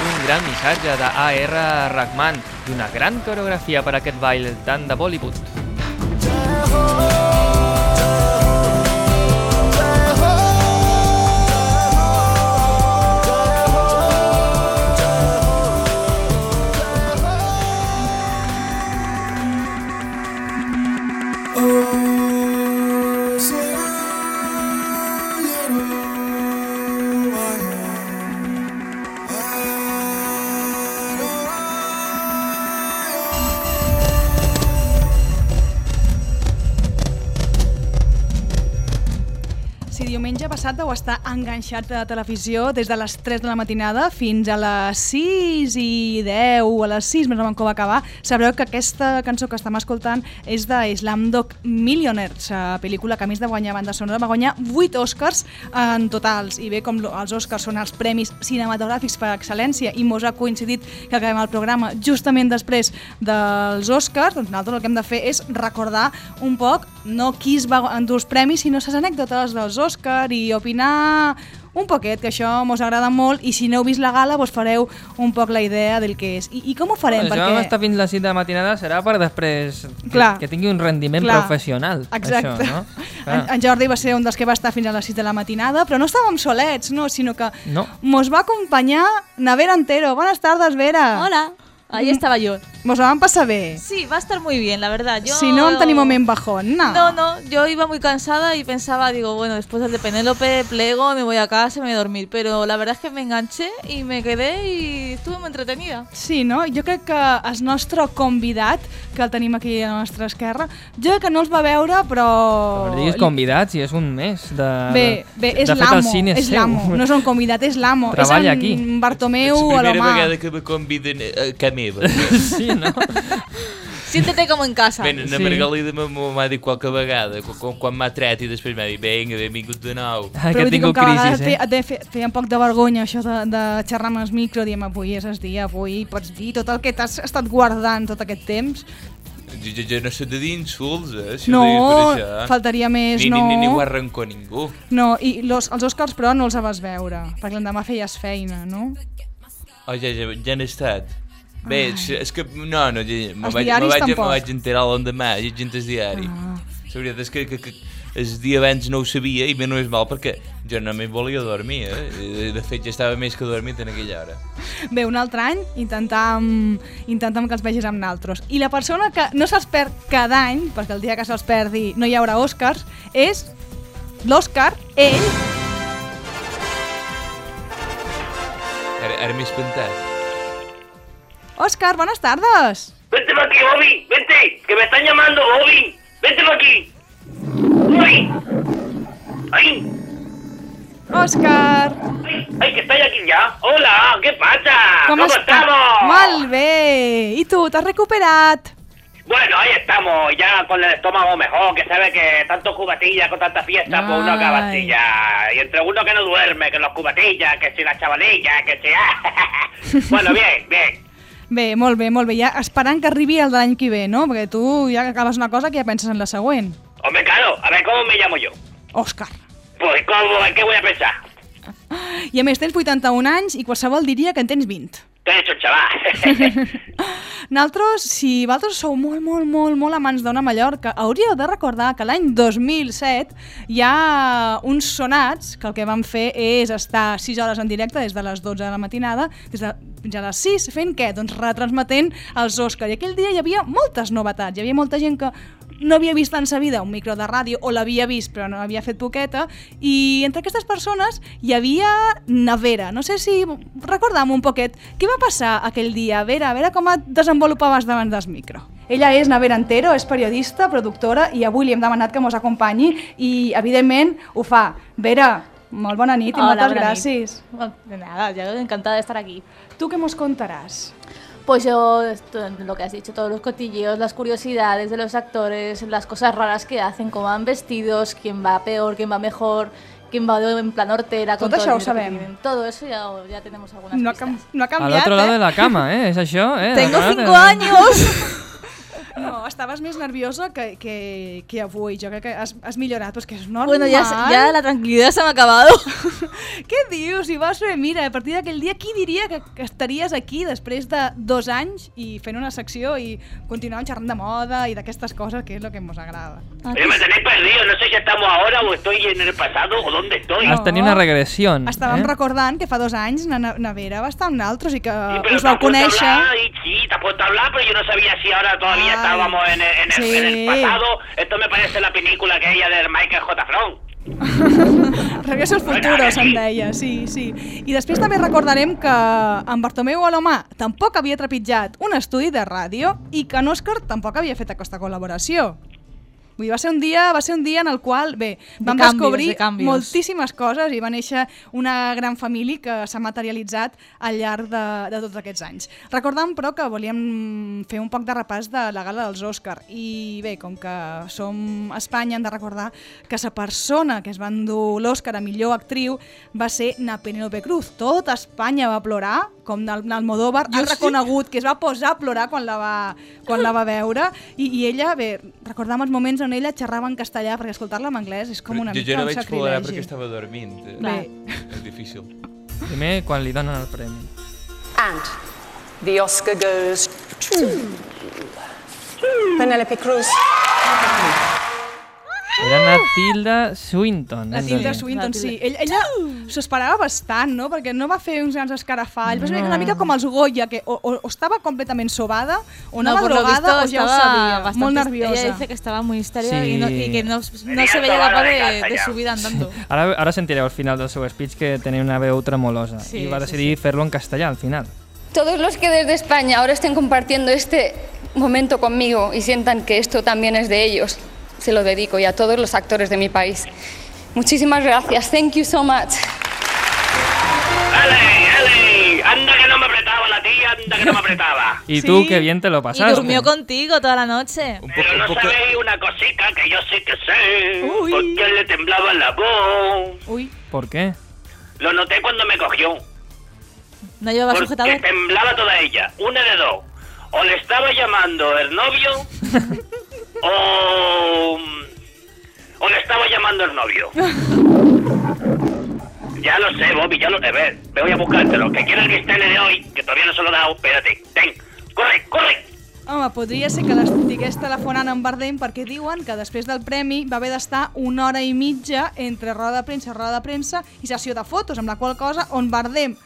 Un gran missatge de A.R. Rahman i una gran coreografia per a aquest ball tant de Bollywood. Si passat vau estar enganxat a la televisió des de les 3 de la matinada fins a les 6 i 10, a les 6 més o menys com va acabar, sabreu que aquesta cançó que estem escoltant és de Slamdog Millionaires, la pel·lícula que a més de guanyar banda sonora va guanyar 8 Oscars en totals. I bé, com els Oscars són els premis cinematogràfics per excel·lència i mos ha coincidit que acabem el programa justament després dels Oscars, doncs nosaltres el que hem de fer és recordar un poc no qui es va endur els premis, sinó les anècdotes dels Oscars i opinar un poquet, que això mos agrada molt i si no heu vist la gala vos fareu un poc la idea del que és. I, i com ho farem? Això Perquè... estar fins les 7 de matinada serà per després que, Clar. que tingui un rendiment Clar. professional. Exacte. Això, no? En, en Jordi va ser un dels que va estar fins a les 6 de la matinada, però no estàvem solets, no, sinó que No. mos va acompanyar na Vera Antero. Buenas tardes, Vera. Hola, ahí Mm. estaba yo. Mos la van pasar bé. Sí, va a estar muy bien, la verdad. Yo... Si no vam tenir moment bajón, no. No, no, yo iba muy cansada y pensaba, digo, bueno, después del de Penélope, plego, me voy a casa y me voy a dormir. Pero la verdad es que me enganché y me quedé y estuve muy entretenida. Sí, no? Jo crec que el nostre convidat, que el tenim aquí a la nostra esquerra, jo crec que no els va veure, però... Per diguis convidats i és un mes de... Bé, bé, és l'amo, és l'amo, no és un convidat, és l'amo. <laughs> És Treballa en aquí. Bartomeu És la primera vegada que me conviden a casa meva. <laughs> Sí, no? Siéntete como en casa. Bé, na Margalida m'ho- m'ho m'ha dit qualque vegada, quan, quan m'ha tret i després m'ha dit, vinga, benvingut de nou. Ah, Però com que a vegades eh? feia, fe, feia un poc de vergonya això de, de xerrar amb el micro, diem avui és el dia, avui pots dir tot el que t'has estat guardant tot aquest temps. Jo, jo, jo no sé de dir insults, eh, si No, ho dius per això. faltaria més, ni, no. Ni, ni, ni ho arrencó ningú. No, i los, els Oscars, però, no els vas veure, perquè l'endemà feies feina, no? Oh, ja, ja, ja n'he estat. Bé, és, és que no, no, me vaig, me vaig, me vaig enterar l'endemà, llegint el diari. Ah. La veritat és que, que, que el dia abans no ho sabia i bé, no és mal perquè jo només volia dormir, eh? De fet, ja estava més que dormit en aquella hora. Bé, un altre any intentam, intentam que els vegis amb naltros. I la persona que no se'ls perd cada any, perquè el dia que se'ls perdi no hi haurà Oscars, és l'Òscar, ell, Ara, ara m'he espantat. Òscar, bones tardes! Vente para aquí, Bobby, vente, que me están llamando, Bobby. Vente para aquí. Bobby. Ahí. Òscar! ¡Ay, que estáis aquí ya! ¡Hola! ¿Qué pasa? ¿Cómo, està? estamos? Molt bé! I tu, t'has recuperat? Bueno, ahí estamos, ya con el estómago mejor, que sabe que tanto cubatilla con tanta fiesta, pues uno acaba así ya. Y entre uno que no duerme, que los cubatillas, que si la chavalilla, que si... <laughs> bueno, bien, bien. Bé, molt bé, molt bé. Ja esperant que arribi el de l'any que ve, no? Perquè tu ja acabes una cosa que ja penses en la següent. Hombre, claro, a ver, ¿cómo me llamo yo? Òscar. Pues, ¿cómo? ¿En qué voy a pensar? I a més, tens 81 anys i qualsevol diria que en tens 20. Te he hecho, chaval. Naltros, si vosaltres sou molt, molt, molt, molt amants d'una Mallorca, hauríeu de recordar que l'any 2007 hi ha uns sonats que el que van fer és estar 6 hores en directe des de les 12 de la matinada, des de fins a les 6, fent què? Doncs retransmetent els Òscar. I aquell dia hi havia moltes novetats, hi havia molta gent que no havia vist en sa vida un micro de ràdio o l'havia vist però no havia fet poqueta i entre aquestes persones hi havia Navera. No sé si recordam un poquet què va passar aquell dia. Vera, a veure com et desenvolupaves davant del micro. Ella és Navera Antero, és periodista, productora i avui li hem demanat que mos acompanyi i evidentment ho fa. Vera, molt bona nit i Hola, moltes bona nit. gràcies. De nada, yo encantada de estar aquí. ¿Tú qué nos contarás? Pues yo, esto, lo que has dicho, todos los cotilleos, las curiosidades de los actores, las cosas raras que hacen, cómo van vestidos, quién va peor, quién va mejor, quién va en plan hortera. con Tot todo això ho sabem. eso ya, ya tenemos algunas No ha, pistas. no ha canviat, l'altre lado eh? de la cama, eh? És això, eh? Tengo cinco años. <laughs> No, estaves més nerviosa que, que, que avui. Jo crec que has, has millorat, però és que és normal. Bueno, ya, ya la tranquilidad se me ha acabado. <laughs> Què dius? I vas fer, mira, a partir d'aquell dia, qui diria que, que estaries aquí després de dos anys i fent una secció i continuant xerrant de moda i d'aquestes coses, que és el que ens agrada. Oye, me tenéis perdido, no sé si estamos ahora o estoy en el pasado o dónde estoy. Has tenido una regresión. Estàvem eh? recordant que fa dos anys na na Navera va estar amb naltros i que Pero us vau conèixer. hablar y sí, te has puesto a hablar, pero yo no sabía si ahora todavía Ay, estábamos en el, en, el, en el sí. pasado. Esto me parece la película aquella del Michael J. Front. <laughs> Regreso al futuro, se'n deia, sí, sí. I després també recordarem que en Bartomeu Alomà tampoc havia trepitjat un estudi de ràdio i que en Òscar tampoc havia fet aquesta col·laboració. Vull dir, va ser un dia, va ser un dia en el qual, bé, vam canvis, descobrir de moltíssimes coses i va néixer una gran família que s'ha materialitzat al llarg de, de tots aquests anys. Recordam, però, que volíem fer un poc de repàs de la gala dels Òscar i bé, com que som a Espanya, hem de recordar que la persona que es va endur l'Òscar a millor actriu va ser na Penélope Cruz. Tot Espanya va plorar, com Nal- Almodóvar ha reconegut que es va posar a plorar quan la va, quan la va veure i, i ella, bé, recordam els moments on ella xerrava en castellà, perquè escoltar-la en anglès és com una jo, mica jo no un vaig plorar sacrilegi. perquè estava dormint. eh? Bé. És difícil. Primer, quan li donen el premi. And the Oscar goes to Penelope Cruz. Era Natilda Swinton. La Tilda. Swinton, sí. Ell, ella s'ho esperava bastant, no? Perquè no va fer uns grans escarafalls. Ser una No. mica com els Goya, que o, o, o estava completament sobada, o No, anava drogada, o ja ho estaba sabia. bastante- Molt nerviosa. Ella dice que estaba muy histérica Sí. y, no, y que no, no se capaz la de, de subir andando. Ara, ara sentireu al final del seu speech que tenia una veu tremolosa Sí, i va sí, decidir fer-lo en castellà al final. Todos los que desde España ahora estén compartiendo este momento conmigo y sientan que esto también es de ellos, se lo dedico y a todos los actores de mi país. Muchísimas gracias. Thank you so much. ¡Ale, ale! Anda que no me apretaba la tía, anda que no me apretaba. <laughs> Y tú, qué bien te lo Y pasaste. durmió contigo toda la noche. Pero no sabéis una cosita que yo sí que sé. Porque le temblaba la voz. ¿Por qué? Lo noté cuando me cogió. No llevaba Porque sujetador. temblaba toda ella. Una de dos. O le estaba llamando el novio. <laughs> o. O le estaba llamando el novio. <laughs> Ya lo sé, Bobby, ya lo sé. Ver, me voy a buscártelo. Que quiero el Vistene de hoy, que todavía no se lo he dado. Espérate. Ten. Corre, corre. Home, podria ser que l'estigués telefonant en Bardem perquè diuen que després del premi va haver d'estar una hora i mitja entre roda de premsa, roda de premsa i sessió de fotos, amb la qual cosa on Bardem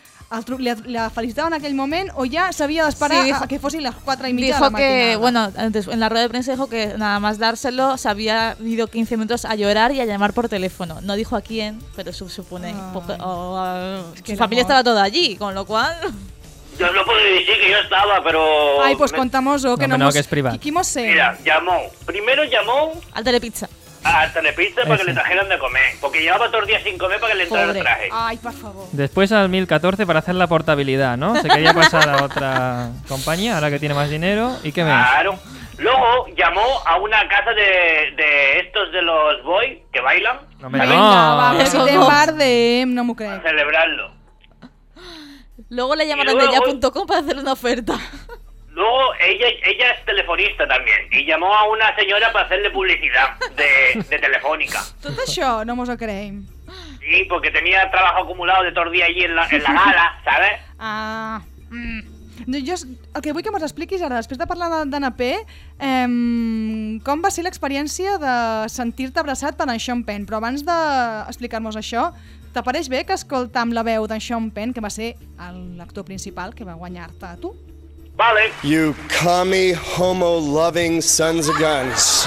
la, felicitava en aquell moment o ja s'havia d'esperar Sí, dijo- a que fossin les 4 i mitja Dijo de la que, bueno, en la rueda de prensa dijo que nada más dárselo se había ido 15 minutos a llorar y a llamar por teléfono. No dijo a quién, pero su- supone. porque- o, ah, que su familia amor. estaba toda allí, con lo cual. Yo no puedo decir que yo estaba, pero... Ai, pues contamoslo, que No, no, no, mos... que qui mos sé? Mira, llamó. Primero llamó Al telepizza. A Telepizza para que le trajeran de comer. Porque llevaba todos los días sin comer para que le entrara el traje. Ay, por favor. Después al 1014 para hacer la portabilidad, ¿no? Se quería pasar a otra compañía, ahora que tiene más dinero. ¿Y qué más? Claro. Luego llamó a una casa de, de estos de los boy que bailan No me no. va, que Eso te no. no m'ho a celebrarlo. Luego le llamaron de ya.com para hacerle una oferta. Luego ella, ella es telefonista también y llamó a una señora para hacerle publicidad de, de telefónica. Tot això no mos ho creiem. Sí, porque tenía trabajo acumulado de todo el día allí en la, en la gala, ¿sabes? Ah, mm. No, Jo, el que vull que mos expliquis ara, després de parlar d'Anna P, eh, com va ser l'experiència de sentir-te abraçat per en Sean Penn. Però abans d'explicar-nos això, t'apareix bé que escoltam la veu d'en Sean Penn, que va ser l'actor principal que va guanyar-te a tu? You commie, homo loving sons of guns. <clears throat>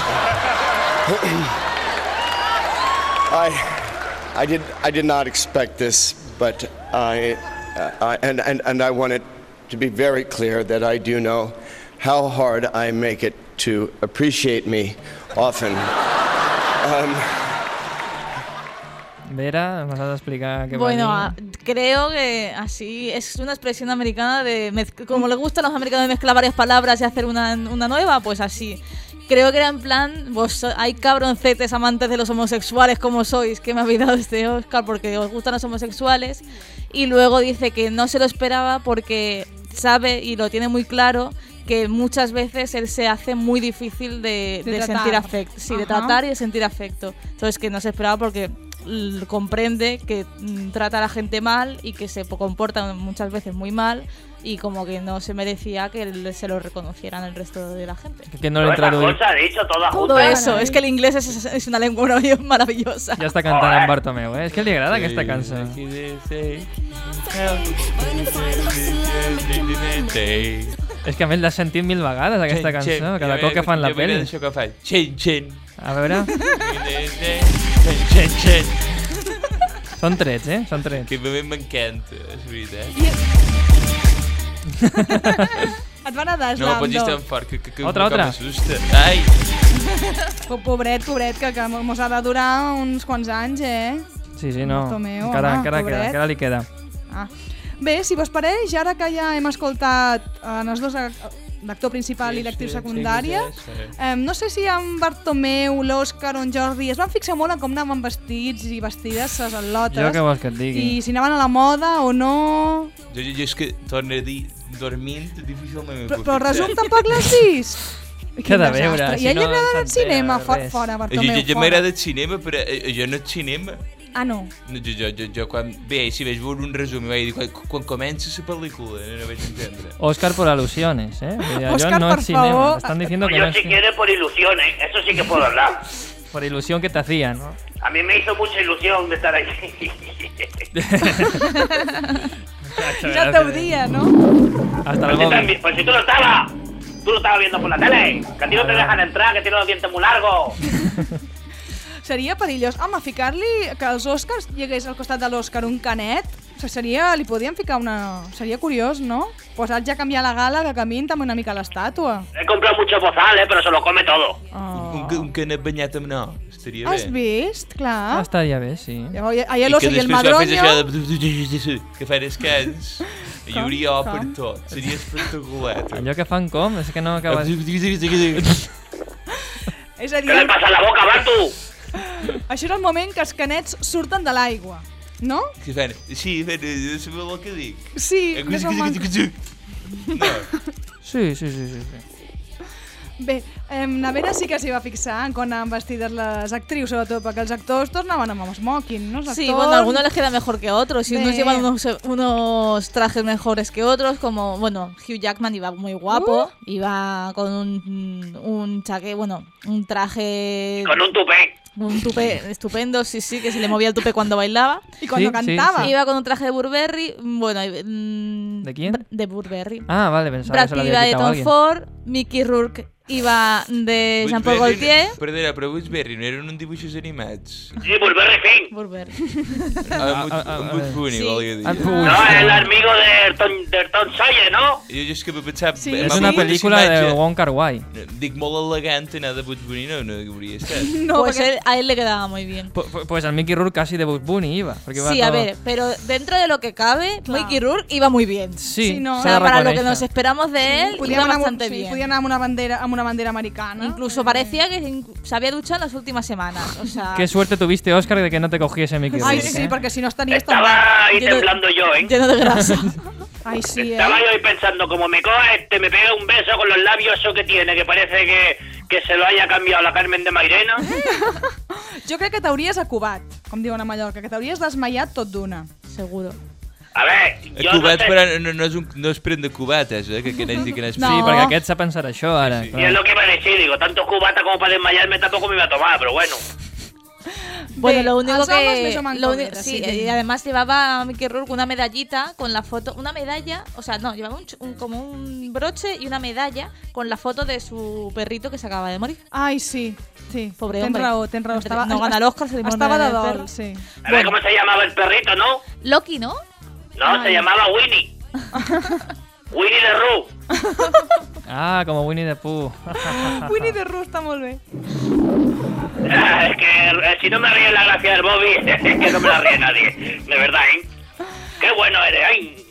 I, I did, I did not expect this, but I, I and, and, and I want it to be very clear that I do know how hard I make it to appreciate me often. <laughs> Um, Vera, ¿nos vas a explicar qué va Bueno, allí? a- creo que así es una expresión americana de como le gusta a los americanos de mezclar varias palabras y hacer una, una nueva, pues así. Creo que era en plan, vos hay cabroncetes amantes de los homosexuales como sois, que me habéis dado este Oscar porque os gustan los homosexuales. Y luego dice que no se lo esperaba porque sabe y lo tiene muy claro que muchas veces él se hace muy difícil de, De de sentir afecto. Sí, de Ajá. tratar y de sentir afecto. Entonces que no se esperaba porque comprende que mm, trata a la gente mal y que se po- comporta muchas veces muy mal y como que no se merecía que se lo reconocieran el resto de la gente. Que no le esa traduí. cosa, ha dicho toda Todo junta. eso, es que el inglés es, es una lengua marav- <laughs> maravillosa. Ya está cantando en Bartomeu, ¿eh? Es que le agrada aquesta cançó. És que a més l'has sentit mil vegades, aquesta cançó, cada cop que fan la pel·li. que. Chen, chen. A veure... <laughs> Són trets, eh? Són trets. Que mi m'encanta, és veritat. <laughs> Et va agradar, No, Slando? pots dir tan fort que, que, que Otra, otra. m'assusta. Ai! Po- Pobret, pobret, que, que mos ha de durar uns quants anys, eh? Sí, sí, no. Bartomeu, encara, home, encara, queda, encara li queda. Ah. Bé, si vos pareix, ara que ja hem escoltat en els dos ac- l'actor principal Sí, i l'actriu sí, secundària, sí, sí, sí. eh, no sé si en Bartomeu, l'Òscar o en Jordi es van fixar molt en com anaven vestits i vestides les al·lotes. Jo què vols que et digui? I si anaven a la moda o no... Jo, jo, jo és que, torno a dir, dormint, difícilment Però, però el resum tampoc l'has vist? Què ha de veure, I si a ell li no agrada el cinema, fora, fora, Jo, Bartomeu, jo, jo fora. m'agrada el cinema, però eh, jo no et cinema. Ah, no. No, jo, jo, jo, jo quan... Bé, si veig veure un resum i vaig dir, quan, quan comença la pel·lícula, no, no vaig entendre. Oscar por alusiones, ¿eh? <laughs> Dir, Oscar, allò no por es cinema. favor. Te Están diciendo que Yo no es si cinema. quiere por ilusión, ¿eh? Eso sí que puedo hablar. <laughs> Por ilusión que te hacía, ¿no? A mí me hizo mucha ilusión de estar ahí. Ja t'ho dia, no? Hasta Pues si, luego. también- pues si tú no estabas, tú lo estabas viendo por la tele, que a ti no te dejan entrar, que tienes los dientes muy largos. <laughs> Seria perillós. Home, ficar-li que als Oscars hi hagués al costat de l'Oscar un canet, o sigui, seria, li podien ficar una... Seria curiós, no? Pues haig de canviar la gala que camin també una mica l'estàtua. He comprado mucho bozal, ¿eh? Pero se lo come todo. Un, un, un canet banyat amb no, estaria Has bé. vist? Clar. Estaria bé, sí. Llavors, Ahir el oso i el això de... que fa descans. Hi hauria o per tot. Seria espectacular. Allò que fan com? És que no acaba... És a dir, ¿Qué le pasa en la boca, Bartu? <laughs> això és el moment que els canets surten de l'aigua, no? Sí, fan... eh, Sabeu el que dic? Sí, més o menys. No. Sí, sí, sí, sí. sí. Bé, eh, Navera sí que s'hi va fixar en quan anaven vestides les actrius, sobretot, perquè els actors tornaven amb smoking, ¿no? Sí, actors... bueno, algunos les queda mejor que otros. Y unos llevan unos, unos trajes mejores que otros, como, bueno, Hugh Jackman iba muy guapo, iba con un, un chaque, bueno, un traje... Con un tupé. Un tupe estupendo, sí, sí, que se le movía el tupe cuando bailaba. Y cuando Sí, cantaba. sí. Iba con un traje de Burberry, bueno, mm, ¿De quién? De Burberry. Ah, vale, pensaba Brad que se lo Pitt había iba de Tom. Ford, Mickey Rourke iba de Jean-Paul Gaultier. Perdona, però Bugs Berry no eren uns dibuixos animats. Sí, Burberry Finn. Burberry. Ah, amb, amb Bugs Bunny, Sí. volia dir. No, el amigo de Tom, de Tom Sawyer, no? Jo, jo és que pensava... Sí, És una pel·lícula de. Wong Kar Wai. Dic molt elegant anar de Bugs Bunny, no, no hauria estat. <laughs> No, pues él- a él le quedaba muy bien. Pu- pu- Pues al Mickey Rourke casi de Bugs Bunny iba. Porque iba Sí, a ver, pero dentro de lo que cabe, Mickey Rourke iba muy bien. Sí, Sí, o no. sea, se para lo que nos esperamos de él, iba bastante sí, bien. anar amb una bandera, amb una bandera americana. Incluso parecía que inc- se había duchado en las últimas semanas. O sea, Qué suerte tuviste, Oscar, de que no te cogiese Mickey Ai, Rourke. sí, ¿eh? perquè si no estaries Estaba ahí Lleno- temblando yo, ¿eh? lleno de grasa. <laughs> Ai, sí, eh? Estaba yo ahí pensando, como me coja este, me pega un beso con los labios eso que tiene, que parece que, que se lo haya cambiado la Carmen de Mairena. <laughs> Jo crec que t'hauries acubat, com diuen a Mallorca, que t'hauries desmaiat tot d'una. Seguro. A ver, yo no Cubats, sé. però no, no, és un, no es pren de cubates, eh? Que, que n'hagi que n'has Sí, perquè aquest sap pensar això ara. Y es lo que iba a decir, digo, tanto cubata como para desmayarme tampoco me iba a tomar, pero bueno. Bueno, lo único que. lo pobres, sí, sí. y además llevaba a Mickey Rourke una medallita con la foto. Una medalla, o sea, no, llevaba un, ch- un- como un broche y una medalla con la foto de su perrito que se acaba de morir. Ai, sí, sí. Pobre tens hombre. raó. Entre- Estava, no gana el Oscar, se le dol, perro. sí. A ver cómo se llamaba el perrito, ¿no? Loki, ¿no? No, se llamaba Winnie. <laughs> Winnie the Roo. Ah, como Winnie the Pooh. <laughs> Winnie the Roo està molt bé. Ah, Es que eh, si no me ríe la gracia del Bobby, <laughs> es que no me la ríe nadie. De verdad, ¿eh? Qué bueno eres, ay.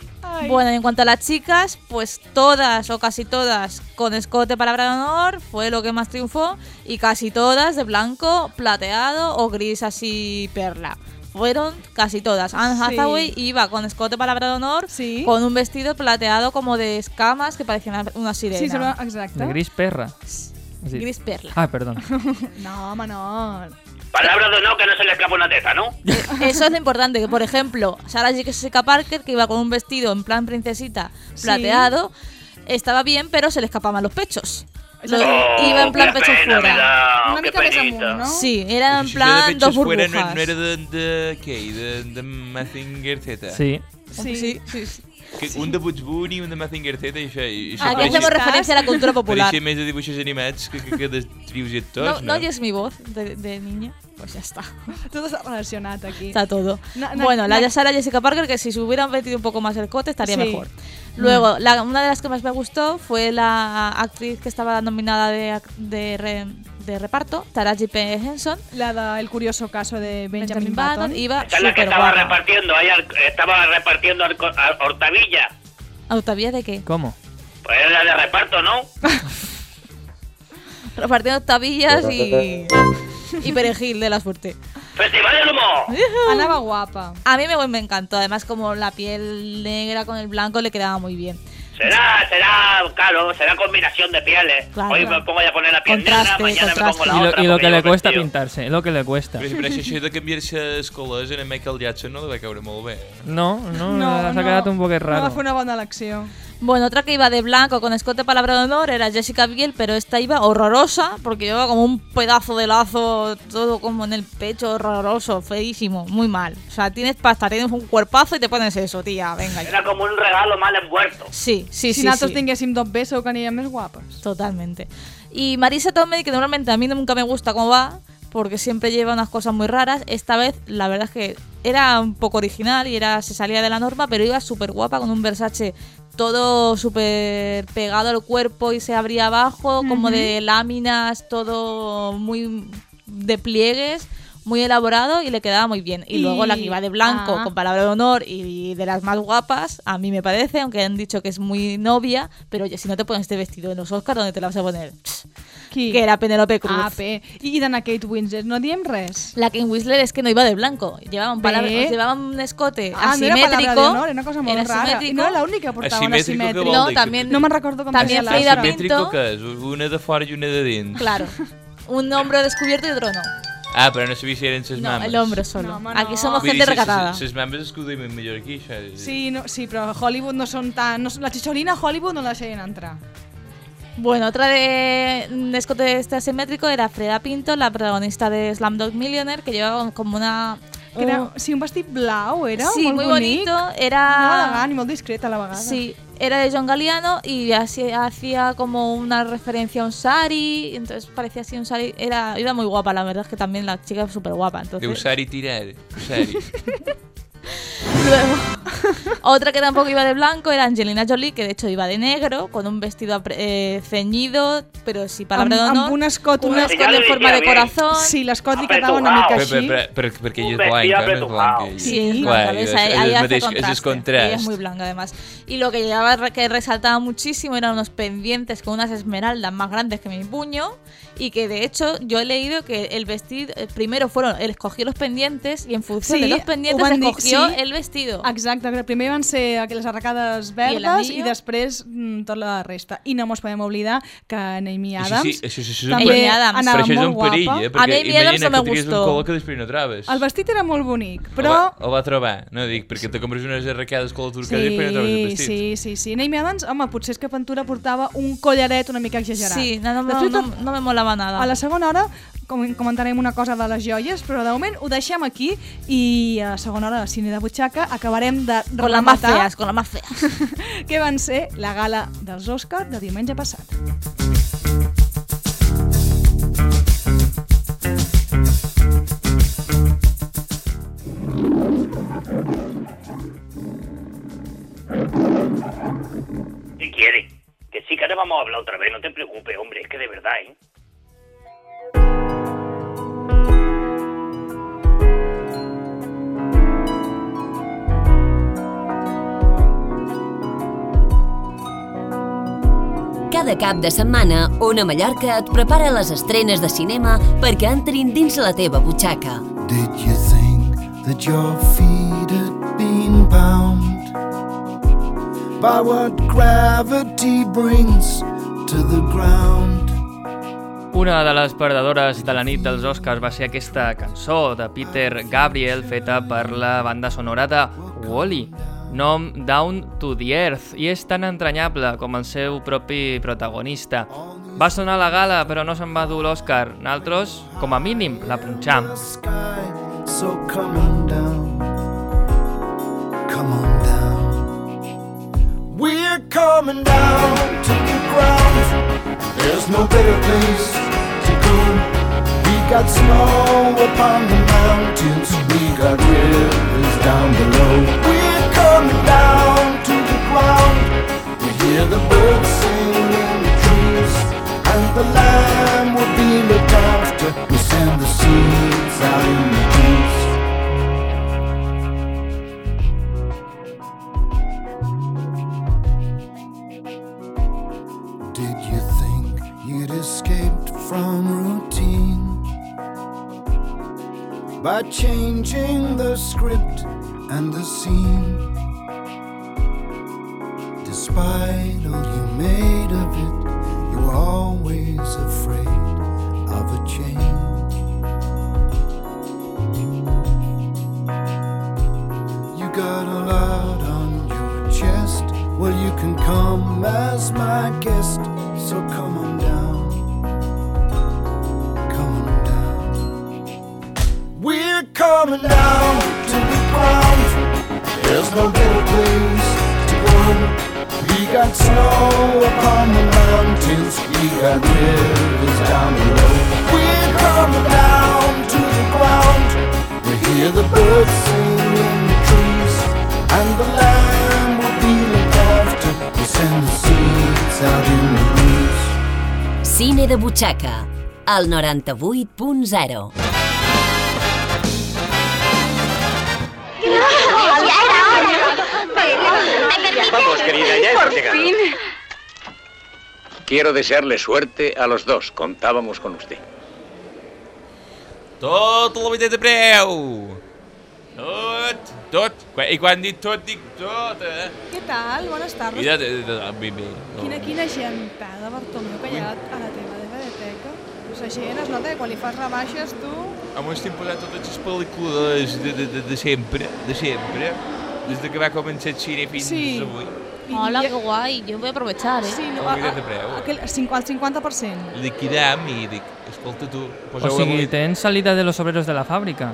Bueno, y en cuanto a las chicas, pues todas o casi todas con escote palabra de honor fue lo que más triunfó y casi todas de blanco, plateado o gris así perla. Fueron casi todas. Anne Sí. Hathaway iba con escote palabra de honor, con un vestido plateado como de escamas que parecía una, una sirena. Sí, exacte. De gris perra. Sí. Gris perla. Ah, perdón. <laughs> No, no. Palabra de no que no se le escapa una teta, ¿no? <laughs> Eso es lo importante, que por ejemplo, Sarah Jessica Parker, que iba con un vestido en plan princesita Sí. plateado, estaba bien, pero se le escapaban los pechos. Lo- Oh, iba en plan pecho pena fuera. da, Una mica més amunt, no? Sí, era en plan dos fuera burbujas. no, no era de, de què? De, de Mazinger Z? Sí. Sí, sí, sí. Que un de Bugs Bunny, un de Mazinger Z i això... I això Aquí hacemos referencia a la cultura popular. Pareixia més de dibuixos animats que, que, que de trios i No, actors, no no? oyes mi voz de, de niña. Pues ya está. <laughs> Tot està relacionat aquí. Está todo. Na- na- bueno, la de Sarah Jessica Parker, que si se hubieran metido un poco más el cote estaría Sí. mejor. Luego, la- una de las que más me gustó fue la actriz que estaba nominada de, de, re- de reparto, Taraji P. Henson. La del curioso caso de Benjamin, Benjamin Button, Button. iba es la que estaba guapa. repartiendo, ahí al- estaba repartiendo al co- a Hortavilla. ¿Octavia de qué? ¿Cómo? Pues era la de reparto, ¿no? <laughs> Repartiendo octavillas y, <laughs> y perejil de la suerte. ¡Festival del humor! Anava guapa. A mí me, me encantó, además como la piel negra con el blanco le quedaba muy bien. Será, será, claro, será combinación de pieles. Claro. Hoy me pongo a poner la piel Contraste, negra, mañana me pongo contraste. la Y lo, otra. y lo que le cuesta vestido. pintarse, es lo que le cuesta. Però, però això de canviar-se els colors en Michael Jackson no li va caure molt bé. No, no, s'ha quedat un poquet No va raro. fer una bona elecció. Bueno, otra que iba de blanco con escote palabra de honor era Jessica Biel, pero esta iba horrorosa porque llevaba como un pedazo de lazo todo como en el pecho, horroroso, feísimo, muy mal. O sea, tienes pasta, tienes un cuerpazo y te pones eso, tía, venga. ya. Era como un regalo mal envuelto. Sí, sí, si sí. nosaltres sí. tinguéssim dos bé, segur que aniríem més guapes. Totalmente. Y Marisa Tomei, que normalmente a mí nunca me gusta cómo va, porque siempre lleva unas cosas muy raras, esta vez la verdad es que era un poco original y era se salía de la norma, pero iba súper guapa con un Versace todo súper pegado al cuerpo y se abría abajo, como de láminas, todo muy de pliegues. Muy elaborado y le quedaba muy bien. Y, Y- luego la que iba de blanco, Ah. con palabra de honor y de las más guapas, a mí me parece, aunque han dicho que es muy novia, pero oye, si no te pones este vestido en los Oscars, ¿dónde te la vas a poner? Qui? Que era Penélope Cruz. Ah. I de la Kate Winslet no diem res? La Kim Whistler es que no iba de blanco, llevaba un, palabra- llevaba un escote Ah, no era asimétrico. palabra de honor, era una cosa era rara. I no era l'única que portava un asimètric. No, también- No me'n recordo com También deia Frida. Pinto. És? Una de fora i una de dins? Claro. <laughs> Un hombro descubierto y otro no. Ah, però no sabia si eren ses No, mames. el hombro solo. No, home, Aquí no. somos Vull gente dir, ses- recatada. Ses mames és que ho diuen millor aquí, això. és- Sí, no, sí, però Hollywood no són tan... No, la xixolina a Hollywood no la deixaven entrar. Bueno, otra de, de escote este asimétrico era Freda Pinto, la protagonista de Slumdog Millionaire, que llevaba como una... Que era, un- sí, un vestit blau, era Sí, molt bonic. bonito, era- Molt elegant i molt discret a la vegada. Sí, era de John Galliano y así hacía como una referencia a un sari, entonces parecía así un sari, era, era muy guapa, la verdad es que también la chica es súper guapa, De entonces... usar y tirar. Usar y... Luego, <laughs> otra que tampoco iba de blanco era Angelina Jolie, que de hecho iba de negro, con un vestido eh, ceñido, però sí, palabra amb, d'honor. amb un escot, un una escot en forma de corazón. Sí, l'escot li quedava una mica així. però, però, perquè ella és blanca, no és blanca. Sí, es Clar, és- Ahí, ahí hace contraste. contrast. Ella es muy blanca, además. Y lo que llevaba, que resaltaba muchísimo eran unos pendientes con unas esmeraldas más grandes que mi puño. Y que de hecho yo he leído que el vestido, eh, primero fueron, él escogió los pendientes y en función de los pendientes escogió sí. el vestido. Exacte, que primer van ser aquelles arracades I verdes i, l'anillo. després mm, tota la resta. I no mos podem oblidar que Amy Això Adams sí, sí, és un també perill. anava Però això és un perill, guapa. eh? Perquè imagina que tries un color que després no trobes. El vestit era molt bonic, El però... va, el va trobar, no dic, perquè te compres unes arracades con la turca i després no trobes el Sí, vestit. sí, sí, sí. Amy Adams, home, potser és que Ventura portava un collaret una mica exagerat. Sí, no, no, no, no, no me molava nada. A la segona hora com- comentarem una cosa de les joies, però de moment ho deixem aquí i a la segona hora de cine de butxaca acabarem de Con las más rematar feas, con las más feas. <laughs> que van ser la gala dels Oscars de diumenge passat. Si quiere. Que sí que no vamos a hablar otra vez, no te preocupes, hombre, es que de verdad, ¿eh? Cada cap de setmana, Ona Mallorca et prepara les estrenes de cinema perquè entrin dins la teva butxaca. Did you think that your feet had been bound by what gravity brings to the ground? Una de les perdedores de la nit dels Oscars va ser aquesta cançó de Peter Gabriel feta per la banda sonora de Wall-E, nom Down to the Earth, i és tan entranyable com el seu propi protagonista. Va sonar la gala, però no se'n va dur l'Oscar. Naltros, com a mínim, la punxam. So come on down, come on down. We're coming down to the ground. There's no better place to go. We got snow upon the mountains. We got rivers down below. We're coming down to the ground. Hear the birds sing in the trees, and the land will be. We send the seeds out in the. Did you think you'd escaped from routine by changing the script and the scene? Despite all you made of it, you were always afraid of a change. You got a lot on your chest. Well, you can come as my guest, so come on down. Come on down. We're coming down to the ground. There's no better place to go. Got snow upon the mountains. We got rivers down below. We're coming down to the ground. We hear the birds sing in the trees, and the land will be looked after. We send the seeds out in the breeze. Cine de butxaca, al 98.0. querida, ya hemos llegado. Quiero desearle suerte a los dos. Contábamos con usted. Tot la veritat de preu! Tot, tot. I quan dic tot, dic tot, eh? Què tal? Bones tardes. Mira, bé, bé. No. Quina, quina gentada, Bartomeu, que hi ha a la teva DVD-teca. La gent es nota que quan li fas rebaixes, tu... Home, estem posant totes les pel·lícules de, de, de, de sempre, de sempre. Des de que va començar el cine fins Sí. avui. Hola, qué guay. Yo voy a aprovechar, ¿eh? Sí, no, Com mira de preu. aquel, el 50%. Liquidam i dic, escolta tu, O poseu sigui, tens salida de los obreros de la fàbrica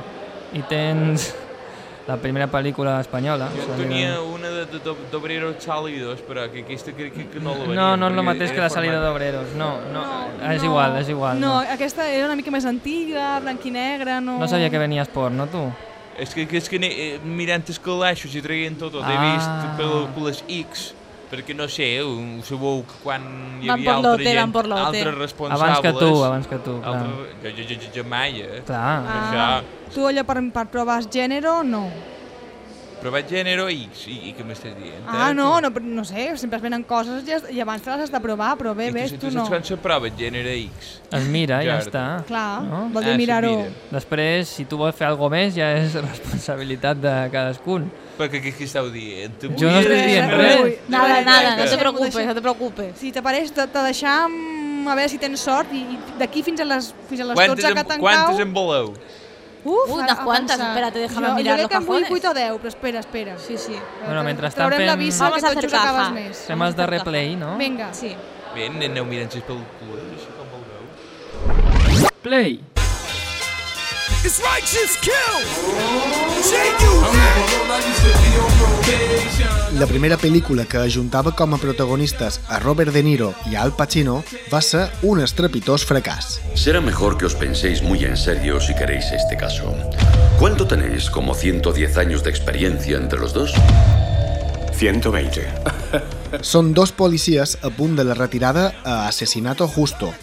i tens <laughs> la primera pel·lícula espanyola. Jo tenia una de, d'Obreros Salidos, però que aquesta crec que, que no la venia. No, no és el mateix que la salida d'Obreros, no, no, és igual, és igual. No, No, aquesta era una mica més antiga, blanc i negre, no... no sabia que venia esport, no tu? És que, que, és que eh, mirant els calaixos i traient tot, he Ah. vist pel·lícules X, perquè no sé, ho sabeu que quan hi Van havia por altra lote, gent, van altres responsables... Abans que tu, abans que tu, clar. Altres, jo, jo, jo, jo, mai, eh? Clar. Ah, tu allò per, per proves gènere, no. Però vaig gènere X, i, i què m'estàs dient? Ah, eh? no, no, no sé, sempre es venen coses i, i abans te les has de provar, però bé, I ves, tu, tu no. quan se prova gènere X? Es mira, ja està. Clar, No? vol dir mirar-ho. Després, si tu vols fer alguna més, ja és <laughs> responsabilitat de cadascun. Perquè què, què esteu dient? Tu Jo no estic dient res. Nada, nada, no te preocupes, no te preocupes. Si t'apareix, te, te deixam a veure si tens sort i, i d'aquí fins a les, fins a les Quantes, 12 que tancau... quantes en voleu? Uf, cuantas, pensar. espérate, déjame jo, mirar jo crec que en vull cajones. 8 o 10, però espera, espera. Sí, sí. Bueno, mentrestant Traurem la fem- vista Vamos que a tot hacer just acabes caja. més. Fem els de replay, no? Vinga. Sí. Bé, aneu mirant les pel·lícules, així com vulgueu. Play! It's righteous kill. La primera pel·lícula que ajuntava com a protagonistes a Robert De Niro i a Al Pacino va ser un estrepitós fracàs. Será mejor que os penséis muy en serio si queréis este caso. ¿Cuánto tenéis? ¿Como 110 años de experiencia entre los dos? 120. Són dos policies a punt de la retirada a Asesinato Justo.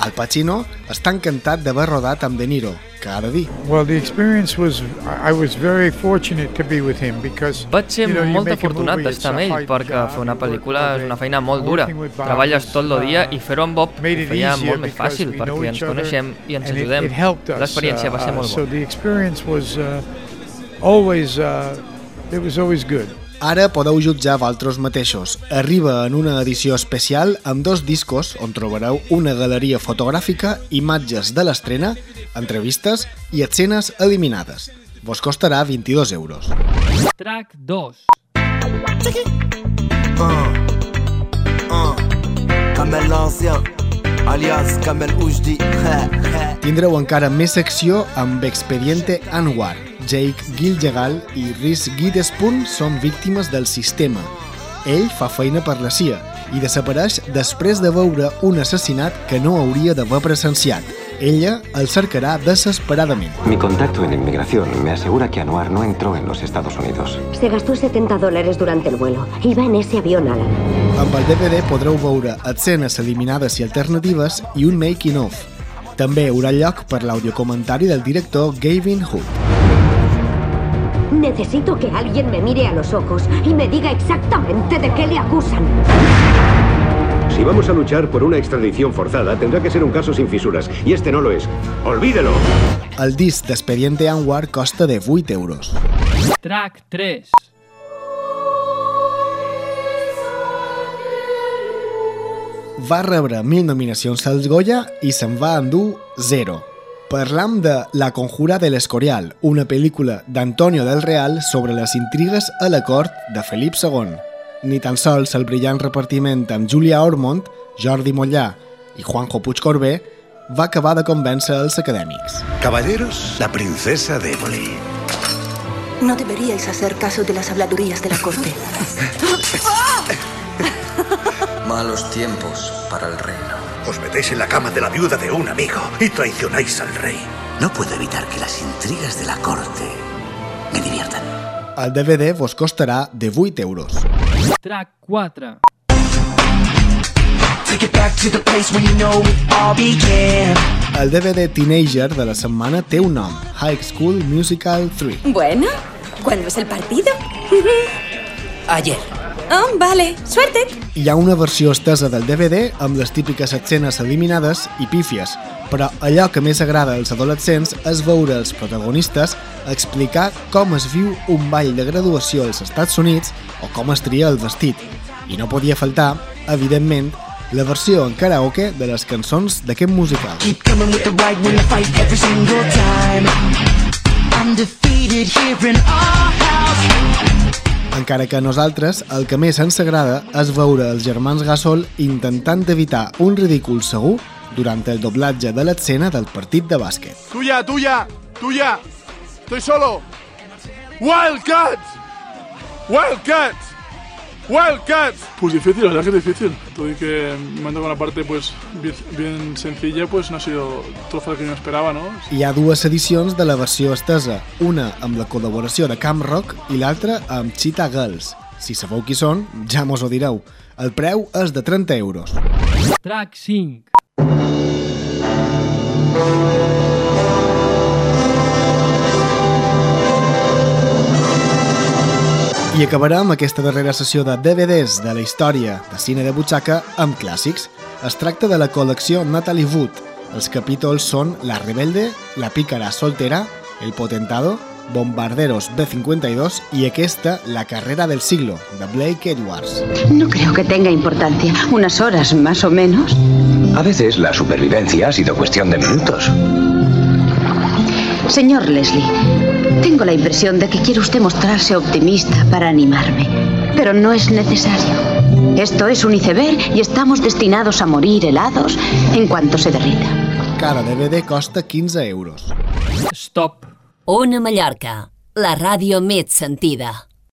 Al Pacino està encantat d'haver rodat amb De Niro, que ha de dir. Well, the experience was, I was very fortunate to be with him because, Vaig ser you know, you molt afortunat d'estar amb ell, perquè fer una pel·lícula és una day. feina molt dura. Treballes tot el dia uh, i fer-ho amb Bob ho feia molt més fàcil, perquè ens coneixem i ens ajudem. L'experiència va ser uh, molt So bona. the experience was uh, always, uh, it was always good. Ara podeu jutjar vosaltres mateixos. Arriba en una edició especial amb dos discos on trobareu una galeria fotogràfica, imatges de l'estrena, entrevistes i escenes eliminades. Vos costarà 22 euros. Track 2. Kamel l'ancien, alias Kamel Oujdi. <laughs> Tindreu encara més secció amb Expediente Anwar. Jake Gilgegal i Rhys Witherspoon són víctimes del sistema. Ell fa feina per la CIA i desapareix després de veure un assassinat que no hauria d'haver presenciat. Ella el cercarà desesperadament. Mi contacto en inmigración me asegura que Anuar no entró en los Estados Unidos. Se gastó 70 dólares durante el vuelo. Iba en ese avión, Alan. Amb el DVD podreu veure escenes eliminades i alternatives i un making-of. També haurà lloc per l'audiocomentari del director Gavin Hood. Necesito que alguien me mire a los ojos y me diga exactamente de qué le acusan. Si vamos a luchar por una extradición forzada, tendrá que ser un caso sin fisuras. Y este no lo es. ¡Olvídelo! El disc d'Expediente Anwar costa de 8 euros. Track 3. Va rebre 1.000 nominacions als Goya i se'n va endur 0. Parlam de La conjura de l'Escorial, una pel·lícula d'Antonio del Real sobre les intrigues a la cort de Felip II. Ni tan sols el brillant repartiment amb Julia Ormond, Jordi Mollà i Juanjo Puigcorbé va acabar de convèncer els acadèmics. Caballeros, la princesa de Éboli. No deberíais hacer caso de las habladurías de la corte. <laughs> Malos tiempos para el reino. Os metéis en la cama de la viuda de un amigo y traicionáis al rey. No puedo evitar que las intrigas de la corte me diviertan. El DVD vos costarà de 8 euros. Track 4. Take it back to the place where you know it all began. El DVD Teenager de la setmana té un nom, High School Musical 3. Bueno, ¿cuándo es el partido? <laughs> Ayer. Oh, vale, suerte. Hi ha una versió estesa del DVD amb les típiques escenes eliminades i pífies, però allò que més agrada als adolescents és veure els protagonistes explicar com es viu un ball de graduació als Estats Units o com es tria el vestit. I no podia faltar, evidentment, la versió en karaoke de les cançons d'aquest musical. Keep coming with the right when I fight every single time. Undefeated here in our house. Encara que a nosaltres el que més ens agrada és veure els germans Gasol intentant evitar un ridícul segur durant el doblatge de l'escena del partit de bàsquet. Tuya, tuya, tuya. Estoy solo. Wildcats! Wildcats! Wildcats! Pues difícil, la verdad que es difícil. Todo y que me han tocado una parte pues bien, bien sencilla, pues no ha sido todo lo que yo esperaba, ¿no? Hi ha dues edicions de la versió estesa, una amb la col·laboració de Camp Rock i l'altra amb Cheetah Girls. Si sabeu qui són, ja mos ho direu. El preu és de 30 euros. Track 5. I acabarem aquesta darrera sessió de DVDs de la història de cine de butxaca amb clàssics. Es tracta de la col·lecció Natalie Wood. Els capítols són La rebelde, La pícara soltera, El potentado, Bombarderos B-52 i aquesta La carrera del siglo, de Blake Edwards. No creo que tenga importancia. Unas horas más o menos. A veces la supervivencia ha sido cuestión de minutos. Señor Leslie, tengo la impresión de que quiere usted mostrarse optimista para animarme, pero no es necesario. Esto es un iceberg y estamos destinados a morir helados en cuanto se derrita. Cada DVD costa 15 euros. Stop. Ona Mallorca, la ràdio més sentida.